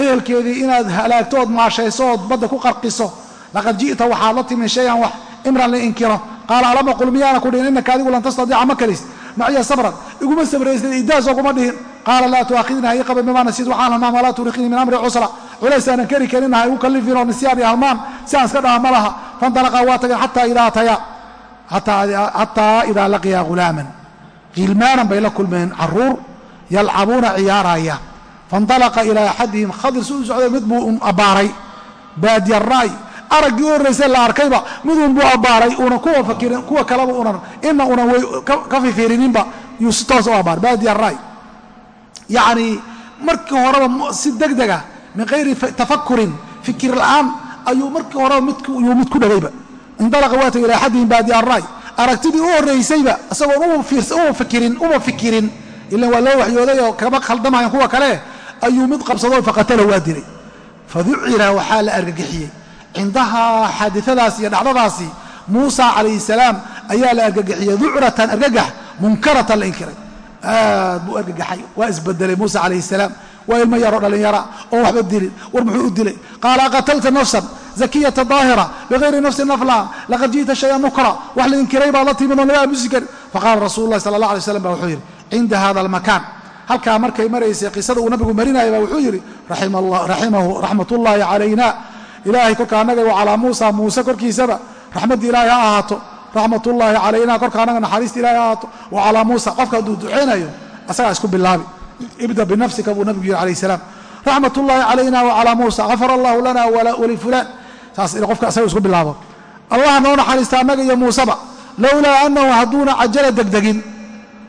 ehelkeedii inaad halaagto ood maashayso ood badda ku qarqiso laqad ji'ta waxaad la timi shayan wax imran la inkiro qaala alama qul miyaana ku dhihin innaka adigu lan tastadiica ma kalis maciya sabran iguma sabraysnay idaasoo kuma dhihin qaala laa tu'aakhidnaa ii qaba bimaa nasiid waxaan halmaan walaa turiqinii min amri cusra culays aanan keri karinaha igu kallifin oo nisyaan iyo halmaan si aan iska dhaha ma laha faindalaqaa waa tageen xataa idaa ataya xataa idaa laqiyaa ghulaaman qiilmaanan bay la kulmeen carruur yalcabuuna ciyaaraya faاnطalaqa ilaa axadihim khadir si u socday mid buu abbaaray baadiya ra'y araggii u horraysay la arkayba midun buu abbaaray uuna kuwa fakirin kuwa kaleba unan ina unan ka fifiirininba yuu si toos u abbaaray baadiya ra'y yacnii markii horeba si deg dega min hayri tafakurin fikir la'aan ayuu markii horeba yuu mid ku dhagayba indalaqa waata ilaa axadihim baadiya ra'y aragtidii u horraysayba isagoon uma fikirin ilan waa loo waxyooday oo kama khaldamayan kuwa kale ayuu mid qabsado faqatala waa dilay faducira waxaa la argagixiyey cindahaa xaadiadaasi iyo dhacdadaasi muusa calayhi salaam ayaa la argagixiyey ducratan argagax munkaratan la inkiray. Aad buu argagaxay waa isbedelay muusa calayhi salaam. Waa ilmo yaroo dhallinyara oon waxba dilin war muxuu u dilay? Qaala aqatalta nafsan zakiyata daahira bigayri nafsin nafla laqad ji'ta shayan nukra wax la inkiray baad la timid oo laga aamusi karin faqaala rasuulu llahi sala allah alay slam ba wuxuu yidhi cinda hada almakaan. Halkaa markay maraysay qisada uu nabigu marinaya baa wuxuu yidhi raximahu raxmatullaahi calayna ilaahay korka annaga wa calaa muusa muuse korkiisaba raxmaddii ilaahay ha ahaato raxmatullaahi calayna korka annaga naxariista ilahay ha ahaato wa calaa muusa qofka hadduu duceynayo asagaa isku bilaabi. Ibda binafsika buu nabigu yidhi alayh salaam. Raxmatullaahi calayna wa calaa muusa gafara allahu lana walifulaan saas qofka asaga isku bilaabo. Allah noo naxariista annaga iyo muuseba lowlaa annahu hadduuna cajala degdegin.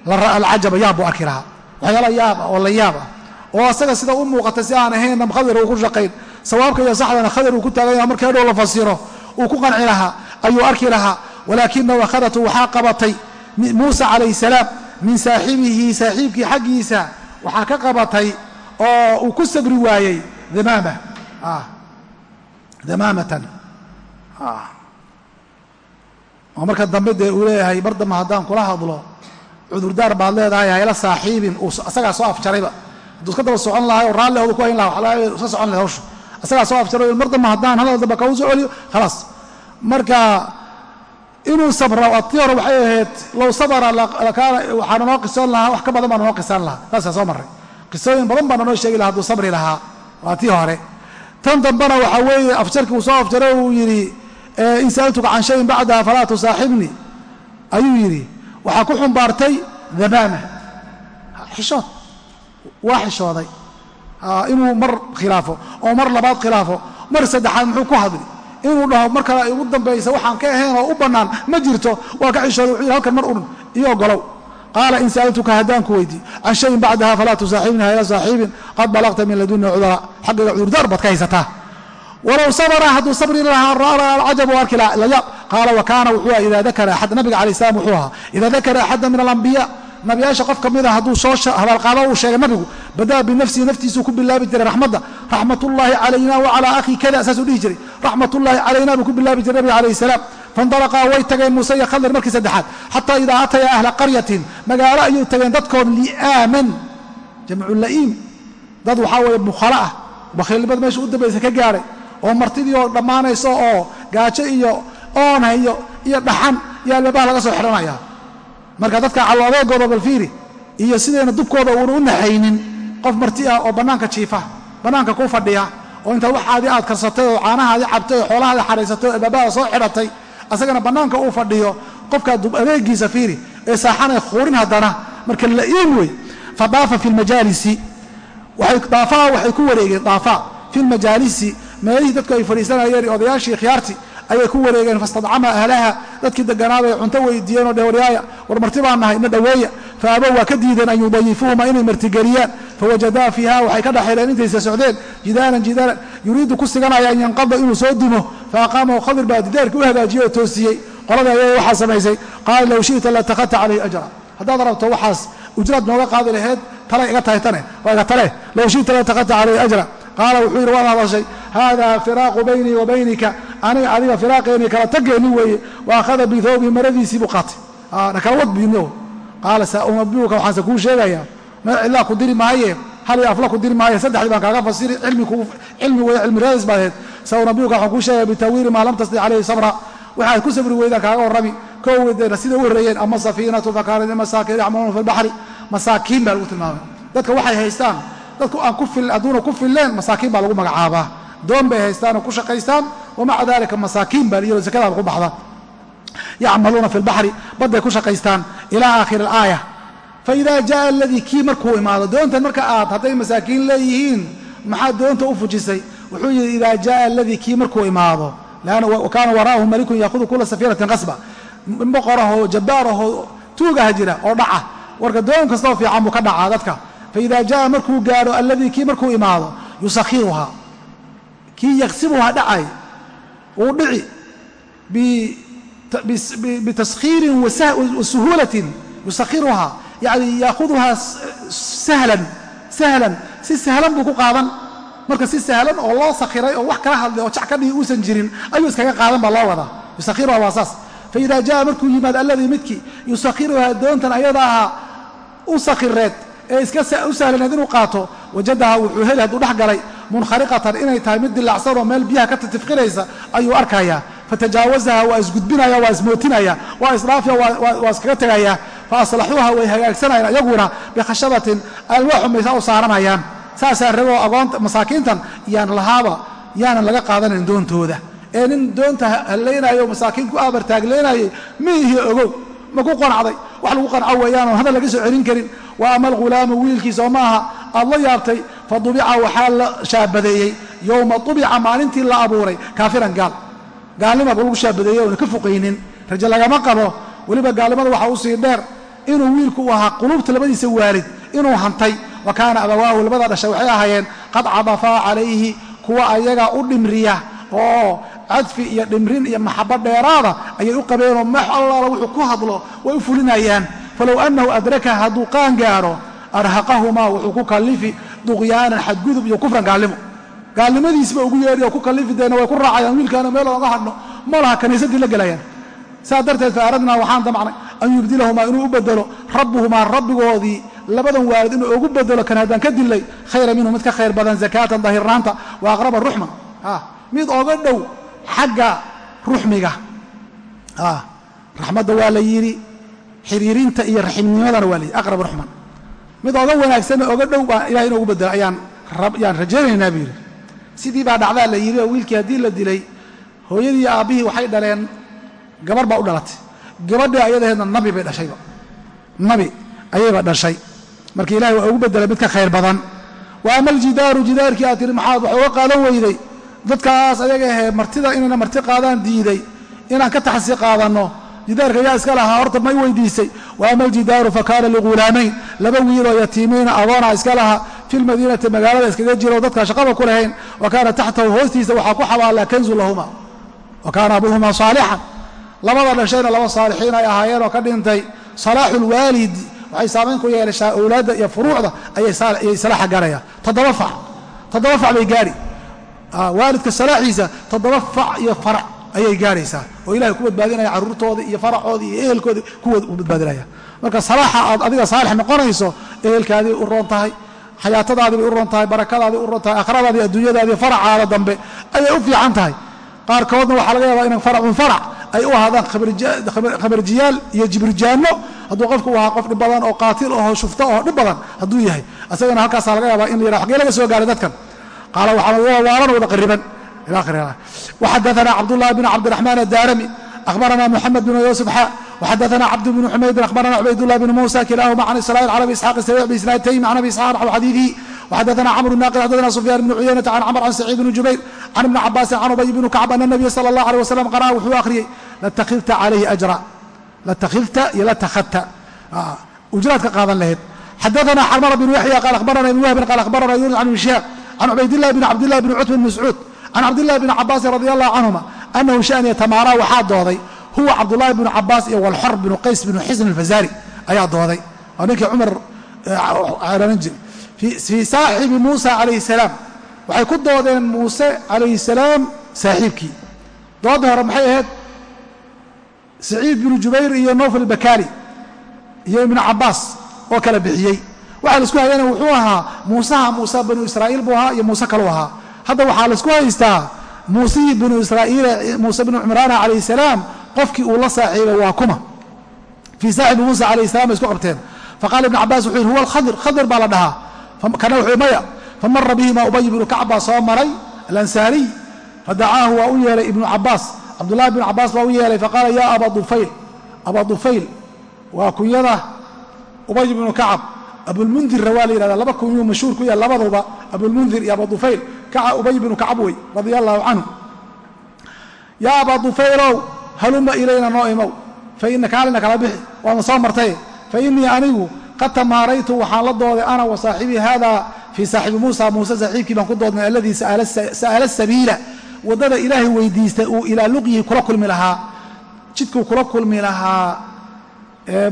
Alcajaba yaab arki lahaa. Waxyaala yaab ah oo la yaab ah. Oo asaga sida u muuqata si aan ahaynna khadir uu ku shaqayn sawaabka iyo saxdana khadir uu ku taagan yaha markii hadhow la fasiro uu ku qanci lahaa ayuu arki lahaa walaakinahu akhadatu waxaa qabatay muusa calayh salaam min saaxibihi saaxiibkii xaggiisa waxaa ka qabatay oo uu ku sabri waayey damaama. Damaamatan. Oo marka dambe dee uu leeyahay mar dambe haddaan kula hadlo cudurdaar baad leedahay hayla saaxiibin uu asagaa soo afjarayba hadduu iska daba socon lahay oo raalli odu ku hayn laha wala iska socon lahay hawsha asagaa soo afjaray mar dambe haddaan hadal dambe kau soo celiyo khalaas. Marka inuu sabro tii hore waxay ahayd low sabara waxaana noo qisoon lahaa wax ka badan baa noo qisaan lahaa. Taasaa soo marray. Qisooyin badan baana noo sheegi laha hadduu sabri lahaa. Waa tii hore. Tan dambena waxaa weeye afjarkii uu soo afjaray uu yidhi in sa'altuka can shayin bacdaha falaa tusaaxibnii ayuu yidhi waxaa ku xumbaartay damaama. Xishood. Waa xishooday inuu mar khilaafo oo mar labaad khilaafo mar saddexaad muxuu ku hadli. Inuu dhaho mar kale ugu dambaysa waxaan ka ahayn oo u bannaan ma jirto waa ka xishooday wuxuu yidhi halkan mar urun iyo ogolow qaala in sa'altuka haddaan ku weydiiy can shayin bacdaha falaa tusaaxibnii hayla saaxiibin qad balaqta min laduni cudura xaggayga cudurdaar baad ka haysataa. Walow sabra hadduu sabri lahaa ra'aa alcajab arki layaab qaala wa kaana wuxuu aha ida dakara axad nabiga alay salam wuxuu ahaa ida dakara axada min alambiya nabiyaasha qof ka mida hadduu soo hadalqaado uu sheegay nabigu badaa binafsihi naftiisuu ku bilaabi jiray raxmadda raxmatullaahi calayna wacalaa akhi kada saasuu dhihi jiray. Raxmatullaahi calayna buu ku bilaabi jiray nabiga alayh salaam. Faindalaqaa way tageen muuse iyo khaldir markii saddexaad. Xataa idaa ataya ahla qaryatin magaalo ayuu tageen dadkood li'aaman. Jamcu la'iim. Dad waxaa weeye bukhalo ah. Bakhiilnimada meesha u dambaysa ka gaadhay oo martidii oo dhammaanayso oo gaajo iyo oonha iyo iyo dhaxan iyo albabaha laga soo xidhanaya marka dadka caloodeegooda balfiiri iyo sidayna dubkooda uuna u naxaynin qof marti ah oo bannaanka jiifa bannaanka ku fadhiya oo inta waxaadii aad karsatay oo caanahaadii cabtay oo xoolahaadii xadhaysatay oo albaabada soo xidhatay asagana bannaanka uu fadhiyo qofkaa dub adeegiisa fiiri ee saaxanay khuurin haddana marka la'iim wey fa daafa fi lmajaalisi daafaa waxay ku wareegeen daafaa fi lmajaalisi meelihii dadku ay fadhiisanayeen odayaashii khiyaartii ayay ku wareegeen fastadcama ahlaha. Dadkii deganaabay cunto weydiiyeen oo dhewryaaya war marti baan nahay na dhoweeya fa abow waa ka diideen an yudayifuhuma inay martigeliyaan. Fawajadaa fiiha waxay ka dhaxeeleen intaysa socdeen. Jidaaran jidaaran yuriidu ku siganaya an yanqada inuu soo dimo faaqaamahu khadir baa didaarkii u hagaajiyey oo toosiyey. Qolada ayada waxaa samaysay. Qaala low shi'ta latakhadta calayhi ajra. Haddaad rabto waxaas ujraad nooga qaadi laheyd tale iga tahay tane waa iga tale. Low shi'ta latakhadta calayhi ajra qaala wuxuu yidhi waad hadashay hada firaaqu baynii wa baynika. Aniga adiga firaaqeennii kala tageenni weeye. Wa akhada bithawbii maradiisii buu qaatay. Nakala wad buyimyo qaala saa unabiuka waxaanse kuu sheegayaa cidlaa ku diri maaye? Hal iyo afla ku diri maaye? Saddexdii baan kaaga fasiri cilmi weeye cilmi raadis baad aheyd sa unabiuka waxaan kuu sheegaya bitawiili maa lam tasdic calayhi sabra. Waxaad ku sabri weydaan kaaga warrami koo weydayna sida u horreeyeen ama safiinatu fakaanat limasaakiin yacmaluuna fi lbaxri masaakiin baa lagu tilmaamay. Dadka waxay haystaan dadku aan ku filleen masaakiin baa lagu magacaabaa. Doon bay haystaan oo ku shaqaystaan wamaca dalika masaakiin baa liyo zakadaaba ku baxda yacmaluuna fi lbaxri badday ku shaqaystaan. Ilaa aakhiri alaaya faidaa jaaa aladii kii markuu imaado doontan marka aad hadday masaakiin leeyihiin maxaad doonta u fujisay? Wuxuu yidhi idaa jaaa aladii kii markuu imaado. Kaana waraa'ahu malikun yaahudu kula safiinatin qasba. Boqorahoo jabbaarahoo tuugaha jira oo dhaca. Warka doon kastoo fiican buu ka dhacaa dadka faidaa jaaa markuu gaadho alladii kii markuu imaado yusakhiruhaa kii yaksibuhaa dhacay uu dhici bitaskhiirin wa suhuulatin yusakhiruhaa yani yaahuduhaa sahlan sahlan si sahlan buu ku qaadan marka si sahlan oo loo sakhiray oo wax kala hadlay oo jac ka dhigi uusan jirin ayuu iskaga qaadan baa loo wadaa yusakhiruhaa waa saas faida jaa markuu yimaad alladii midkii yusakhiruhaa doontan ayada ahaa u sakhireed ee iska u sahlaneed inuu qaato wajadaha wuxuu heli hadduu dhex galay munkhariqatan inay tahay mid dilacsan oo meel biyaha ka titifqinaysa ayuu arkayaa fatajaawazaha waa isgudbinaya waa ismootinaya waa isdhaafya waa iskaga tegaya fa aslaxuuha way hagaagsanayaan iyaguna bikhashabatin alwaaxu maysaa u saaranayaan saasaa ragoo agoonta masaakiintan yaan lahaaba yaanan laga qaadanayn doontooda ee nin doonta hallaynayo masaakiin ku aabartaagleynayay miihi ogow ma ku qanacday? Wax lagu qanco weeyaanoo hadal laga soo celin karin. Wa ama alghulaamu wiilkiisa oo maaha aad la yaabtay fa dubica waxaa la shaabadeeyey. Yowma dubica maalintii la abuuray. Kaafiran gaal. Gaalnimaba lagu shaabadeeyey oona ka fuqaynin. Raje lagama qabo. Weliba gaalnimada waxaa u sii dheer. Inuu wiilku u ahaa quluubta labadiisa waalid inuu hantay. Wa kaana abawaahu labada dhashay waxay ahaayeen qad cadafaa calayhi kuwa ayaga u dhimriya. Oo cadfi iyo dhimrin iyo maxabo dheeraada ayay u qabeenoo max allaala wuxuu ku hadlo way u fulinayaan. Falow annahu adraka hadduu qaan gaadho arhaqahumaa wuxuu ku kallifi duqyaanan xadgudub iyo kufran gaalnimo. Gaalnimadiisba ugu yeedhi oo ku kallifi deena way ku raacayaan wiilkaana meel ooga hadhno ma laha kaniisadii la gelayaan saa darteed fa aradnaa waxaan damcnay an yubdilahumaa inuu u bedelo rabbuhumaa rabbigoodii. Labadan waalid inuu ugu bedelo kan haddaan ka dilay khayra minhu mid ka khayr badan zakaatan dahirnaanta wa aqraba ruxman mid oga dhow xagga ruxmiga. Raxmadda waa la yidhi xiriirinta iyo raximnimadana waa la yidhi aqrab ruxman. Mid oga wanaagsanna oga dhow baa ilahay inuu ugu bedelo ayaan yaan rajaynaynaa buu yidhi sidii baa dhacdaa la yidhi oo wiilkii haddii la dilay hooyadii aabbihii waxay dhaleen gabarh baa u dhalatay. Gabadhii ayadaheedna nabi bay dhashayba nabi ayayba dhashay. Marka ilahay waa ugu bedelay mid ka khayr badan. Wa ama aljidaaru jidaarkii aad tiri maxaad wax uga qaadan weyday dadkaas ayaga ahee martida inayna marti qaadaan diiday inaan ka taxsi qaadanno jidaarka yaa iska lahaa horta may weydiisay. Wa ama aljidaaru fa kaana lighulaamayn laba wiiloo yatiimiina adoona iska lahaa. Fi lmadiinati magaalada iskaga jiro dadkaa shaqaba ku lahayn. Wa kaana taxtahu hoostiisa waxaa ku xabaallaa kanzu lahuma. Wa kaana abuuhuma saalixan labada dhashayna laba saalixiin ay ahaayeen oo ka dhintay. Salaaxu lwaalidi waxay saamayn ku yeelashaa owlaadda iyo furuucda ayay salaaxa gaarayaan. Toddoba fac. Toddoba fac bay gaari waalidka salaaxiisa toddoba fac iyo farac ayay gaaraysaa. Oo ilahay ku badbaadinaya carruurtooda iyo faracoodii iyo ehelkoodii kuwa u badbaadinaya. Marka salaaxa aad adiga saalix noqonayso ehelkaadii u roon tahay xayaatadaadii bay u roon tahay barakadaadii u roon tahay aakhiradaadii adduunyadaadii faracaada dambe ayay u fiican tahay. Qaarkoodna waxaa laga yaabaa inan faracun farac ay u ahaadaan khabarjiyaal iyo jibrijaanno hadduu qofku ahaa qof dhib badan oo qaatil oho shufto oo dhib badan hadduu yahay. Asagana halkaasaa laga yaabaa in la yidhaha xagee laga soo gaaray dadkan qaala waa waalan wada qariban waxadaana cabdullahi bn cabdiraxmaan addaarami ahbarana muxamed bn yuusuf xa waxadaana cabd bn xumaydin ahbarana cubaydullah bn muusa kilaahuma can israa'iil can abi isxaaq sariic bisnaatayim can abi isxaaq naxw xadiidihi waxadaana camr naaqid xadaana sufyaan bn cuyaynata can camr can saciid bn jubayr can ibni cabaasin can ubay bn kacb ana nabiya sala allah aleh wasalam qara'a wuxuu akhriyey latakhidta calayhi ajra latakhidta iyo latakhadta ujraad ka qaadan lahayd xadaana xarmara bn yaxya qaal ahbarana ibn wahbin qaal ahbarana yuunus can ibn shihaab can cubaydilahi bn cabdilahi bni cutbin mascuud can cabdilahi bni cabaasin radi allahu canhuma anahu shan iyo tamaara waxaa dooday huwa cabdulahi bnu cabaas iyo walxor bnu qays bnu xisn alfazari ayaa dooday oo ninkii cumar ohan jir fii saaxibi muusa calayhi salaam waxay ku doodeen muuse calayhi salaam saaxiibkii dooda hore maxay ahayd saciid binu jubayr iyo nowfal bakaali iyo ibnu cabaas oo kala bixiyey waxaa la isku hayana wuxuu ahaa muusaha muuse binu israa'iil buu ahaa iyo muuse kaluu ahaa. Hadda waxaa la isku haystaa muusihii binu israa'iil muuse binu cimraana calayhi salaam qofkii uu la saaxiibay waa kuma. Fii saaxibi muusa calayhi salam bay isku qabteen. Faqala ibnu cabbaas wuxuu yidhi huwa alkhadir khadir baa la dhahaa. Kana wuxuu maya. Famara bihima ubay ibnu kacb soo maray alansaariy fadacaahu waa u yeelay ibnu cabaas cabdullahi ibnu cabaas baa u yeelay faqaala yaa aba dufayl aba dufayl waa kunyada ubay bnu kacab abulmundirna waa la yihahda laba kunyuu mashhuur ku yahay labaduba abulmundir iyo abu dufayl. Kaca ubay bnu kacab wey radia allahu canhu. Yaa abaa dufaylow haluma ilayna noo imow. Fa innaka halina kala bixi waadna soo martay. Fa innii anigu qad tamaaraytu waxaan la dooday ana wa saaxibii haadaa fii saaxibi muusa muuse saaxiibkii baan ku doodnay alladii sa'ala sabiila. Waddada ilaahay weydiistay uu ilaa luqyihi kula kulmi lahaa. Jidkuu kula kulmi lahaa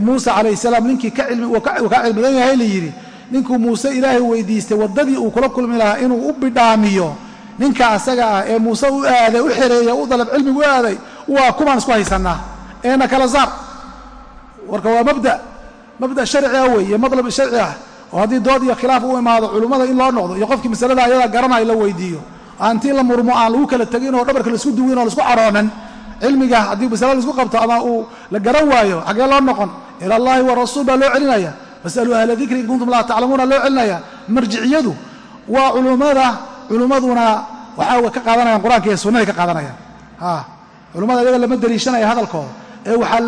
muuse calayh salaam ninkii uu ka cilmi badan yahay la yidhi ninkuu muuse ilaahay weydiistay waddadii uu kula kulmi lahaa inuu u bidhaamiyo ninka asaga ah ee muuse u aaday u xereeya u dalab cilmigu u aaday waa kumaan isku haysannaa. Eena kala saar. Warka waa mabda mabda sharci ah weeye madlab sharci ah oo haddii dood iyo khilaaf u imaado culummada in loo noqdo iyo qofkii masalada ayadaa garanaya la weydiiyo. Aantii la murmo aan lagu kala tegin oo dhabarka la isku duwin oo la isku caroonan cilmiga haddii masale la isku qabto ama uu la garan waayo xaggee loo noqon. Ila allahi wa rasuul baa loo celinaya. Fasaluu ahla dikri in kuntum laa taclamuuna loo celinaya. Marjiciyadu waa culummada culummaduna waxaa ka qaadanayaan qur'aanka iyo sunnaday ka qaadanayaan. Culummada ayaga lama deliishanaya hadalkooda. Ee waxaa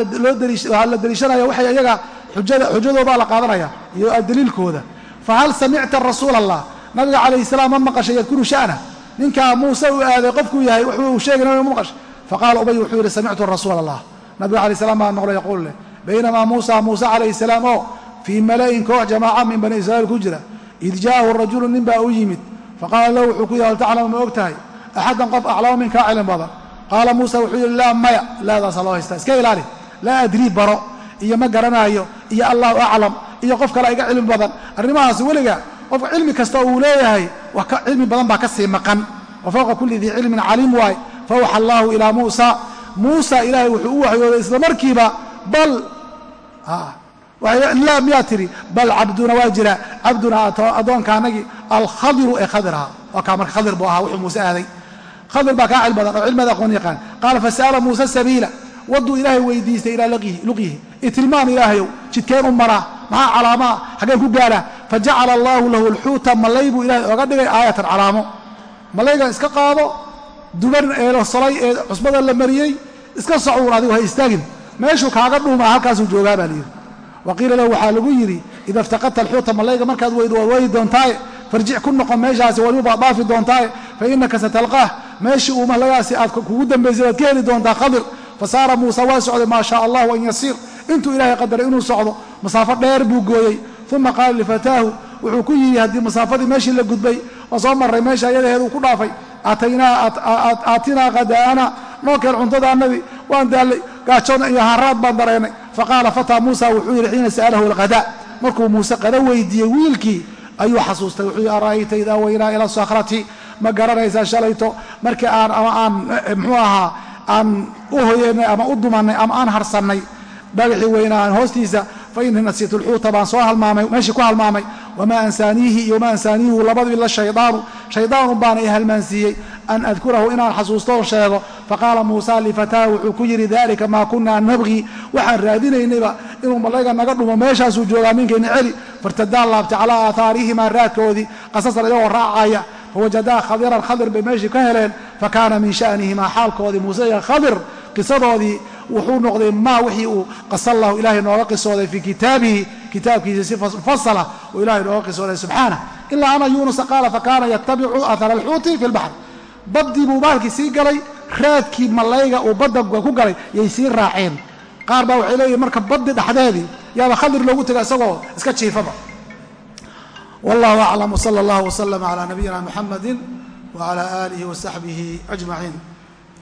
la deliishanaya waxay ayaga xujadoodaa la qaadanaya iyo daliilkooda. Fahal samicta rasuul allah nabiga calayhi salaam ma maqashay yadkuru sha'na. Ninkaa muuse u aaday qofkuu yahay wuxuu sheegay nabiga ma maqashay faqaala ubay wuxuu yidhi samictu rasuula allah nabiga alayh salam baa noqlay yaquul leh baynamaa muusa muuse calayhi salaam oo fii mala'in koox jamaaca min bani israa'iil ku jira id jaa'ahu rajulu nin baa u yimid faqaala lahu wuxuu ku yidhi hal taclamu ma og tahay axaddan qof aclama minkaa cilmi badan qaala muusa wuxuu yidhi laa maya laadaasa loo haystaa iska ilaali laa adrii baro iyo ma garanaayo iyo allahu aclam iyo qof kale iga cilmi badan arrimahaas weliga qofka cilmi kasta uu leeyahay wax cilmi badan baa ka sii maqan wa fawqa kulli dii cilmin caliim waay fawxa allaahu ilaa muusa. Muusa ilaahay wuxuu u waxyooday isla markiiba bal laa miyaa tidhi bal cabduna waa jira. Cabduna addoonka anagii alkhadiru ee khadir ahaa. Waa kaa marka khadir buu ahaa wuxuu muuse aaday. Khadir baa kaa cilmi badan oo cilmada aqoon yaqaan. Qaala fasa'ala muuse sabiila. Wadduu ilaahay weydiistay ilaa luqyihi itilmaan ilaahayow jidkeen u maraa maxaa calaamaa xaggeen ku gaadhaa fajacala allaahu lahu alxuuta malay buu ilahay oga dhigay aayatan calaamo. Malaygan iska qaado duban ee la solay ee cusbada la mariyey iska socuun adigu ha istaagin. Meeshuu kaaga dhuumaa halkaasuu joogaa baa layidhi wa qiila lahu waxaa lagu yidhi ida iftaqadta alxuuta malayga markaad weydo waad waayi doontaaye farjic ku noqon meeshaasi waliba baad dhaafi doontaaye fa innaka satalqaah meeshii uu malagaasi aad kugu dambaysay waad ka heli doontaa khadir fasaara muuse waa socday maa shaa allahu an yasiir. Intuu ilaahay qadaray inuu socdo masaafo dheer buu gooyey. Uma qaala lifataahu wuxuu ku yidhi haddii masaafadii meeshii la gudbay oo soo marray meesha ayadaheed uu ku dhaafay aatinaa qadaa'ana noo keen cuntadaanadii waan daallay gaajoon iyo haraad baan dareennay faqaala fataa muusa wuxuu yidhi xiina sa'alahu alqadaa. Markuu muuse qada weydiiyey wiilkii ayuu xasuustay. Wuxuu yidhi ara'ayta idaa waynaa ila sakrati ma garanaysaa shalayto? Markii aan ama aan muxuu ahaa aan u hoyanay ama u dumannay ama aan harsannay dhagaxii weynaa hoostiisa fa innii nasiitu lxuuta baan soo halmaamay meeshii ku halmaamay wamaa ansaaniihi iyo wamaa ansaaniihu labadii la shaydaanu baana i halmaansiiyey an adkurahu inaan xasuusto oo sheego faqaala muusa lifataahu wuxuu ku yidhi dalika maa kunaa nabqii waxaan raadinaynayba inuu malayga naga dhumo meeshaasuu joogaa ninkayna celi fartadaan laabtay calaa aahaarihimaa raadkoodii qasasan iyagoo raacaya fawajadaa khadiran khadir bay meeshii ka heleen fakaana min sha'nihimaa xaalkoodii muuse wuxuu noqday maa wixii uu qasallahu ilaahay nooga qisooday fii kitaabihi kitaabkiisa si mufasala uu ilahay nooga qisooday subxaanah ilaa ana yuunusa qaala fakaana yatabicu ahara alxuuti fi lbaxr baddii buu baalkii sii galay raadkii malayga uu badda ku galay yay sii raaceen. Qaar baa waxay leeyihiin marka baddi dhexdeedii yaaba khadir loogu tega isagoo iska jiifaba. Wallahu aclam wsala allah wslama calaa nabiyina muxamadi wcala aalihi wasaxbihi ajmaciin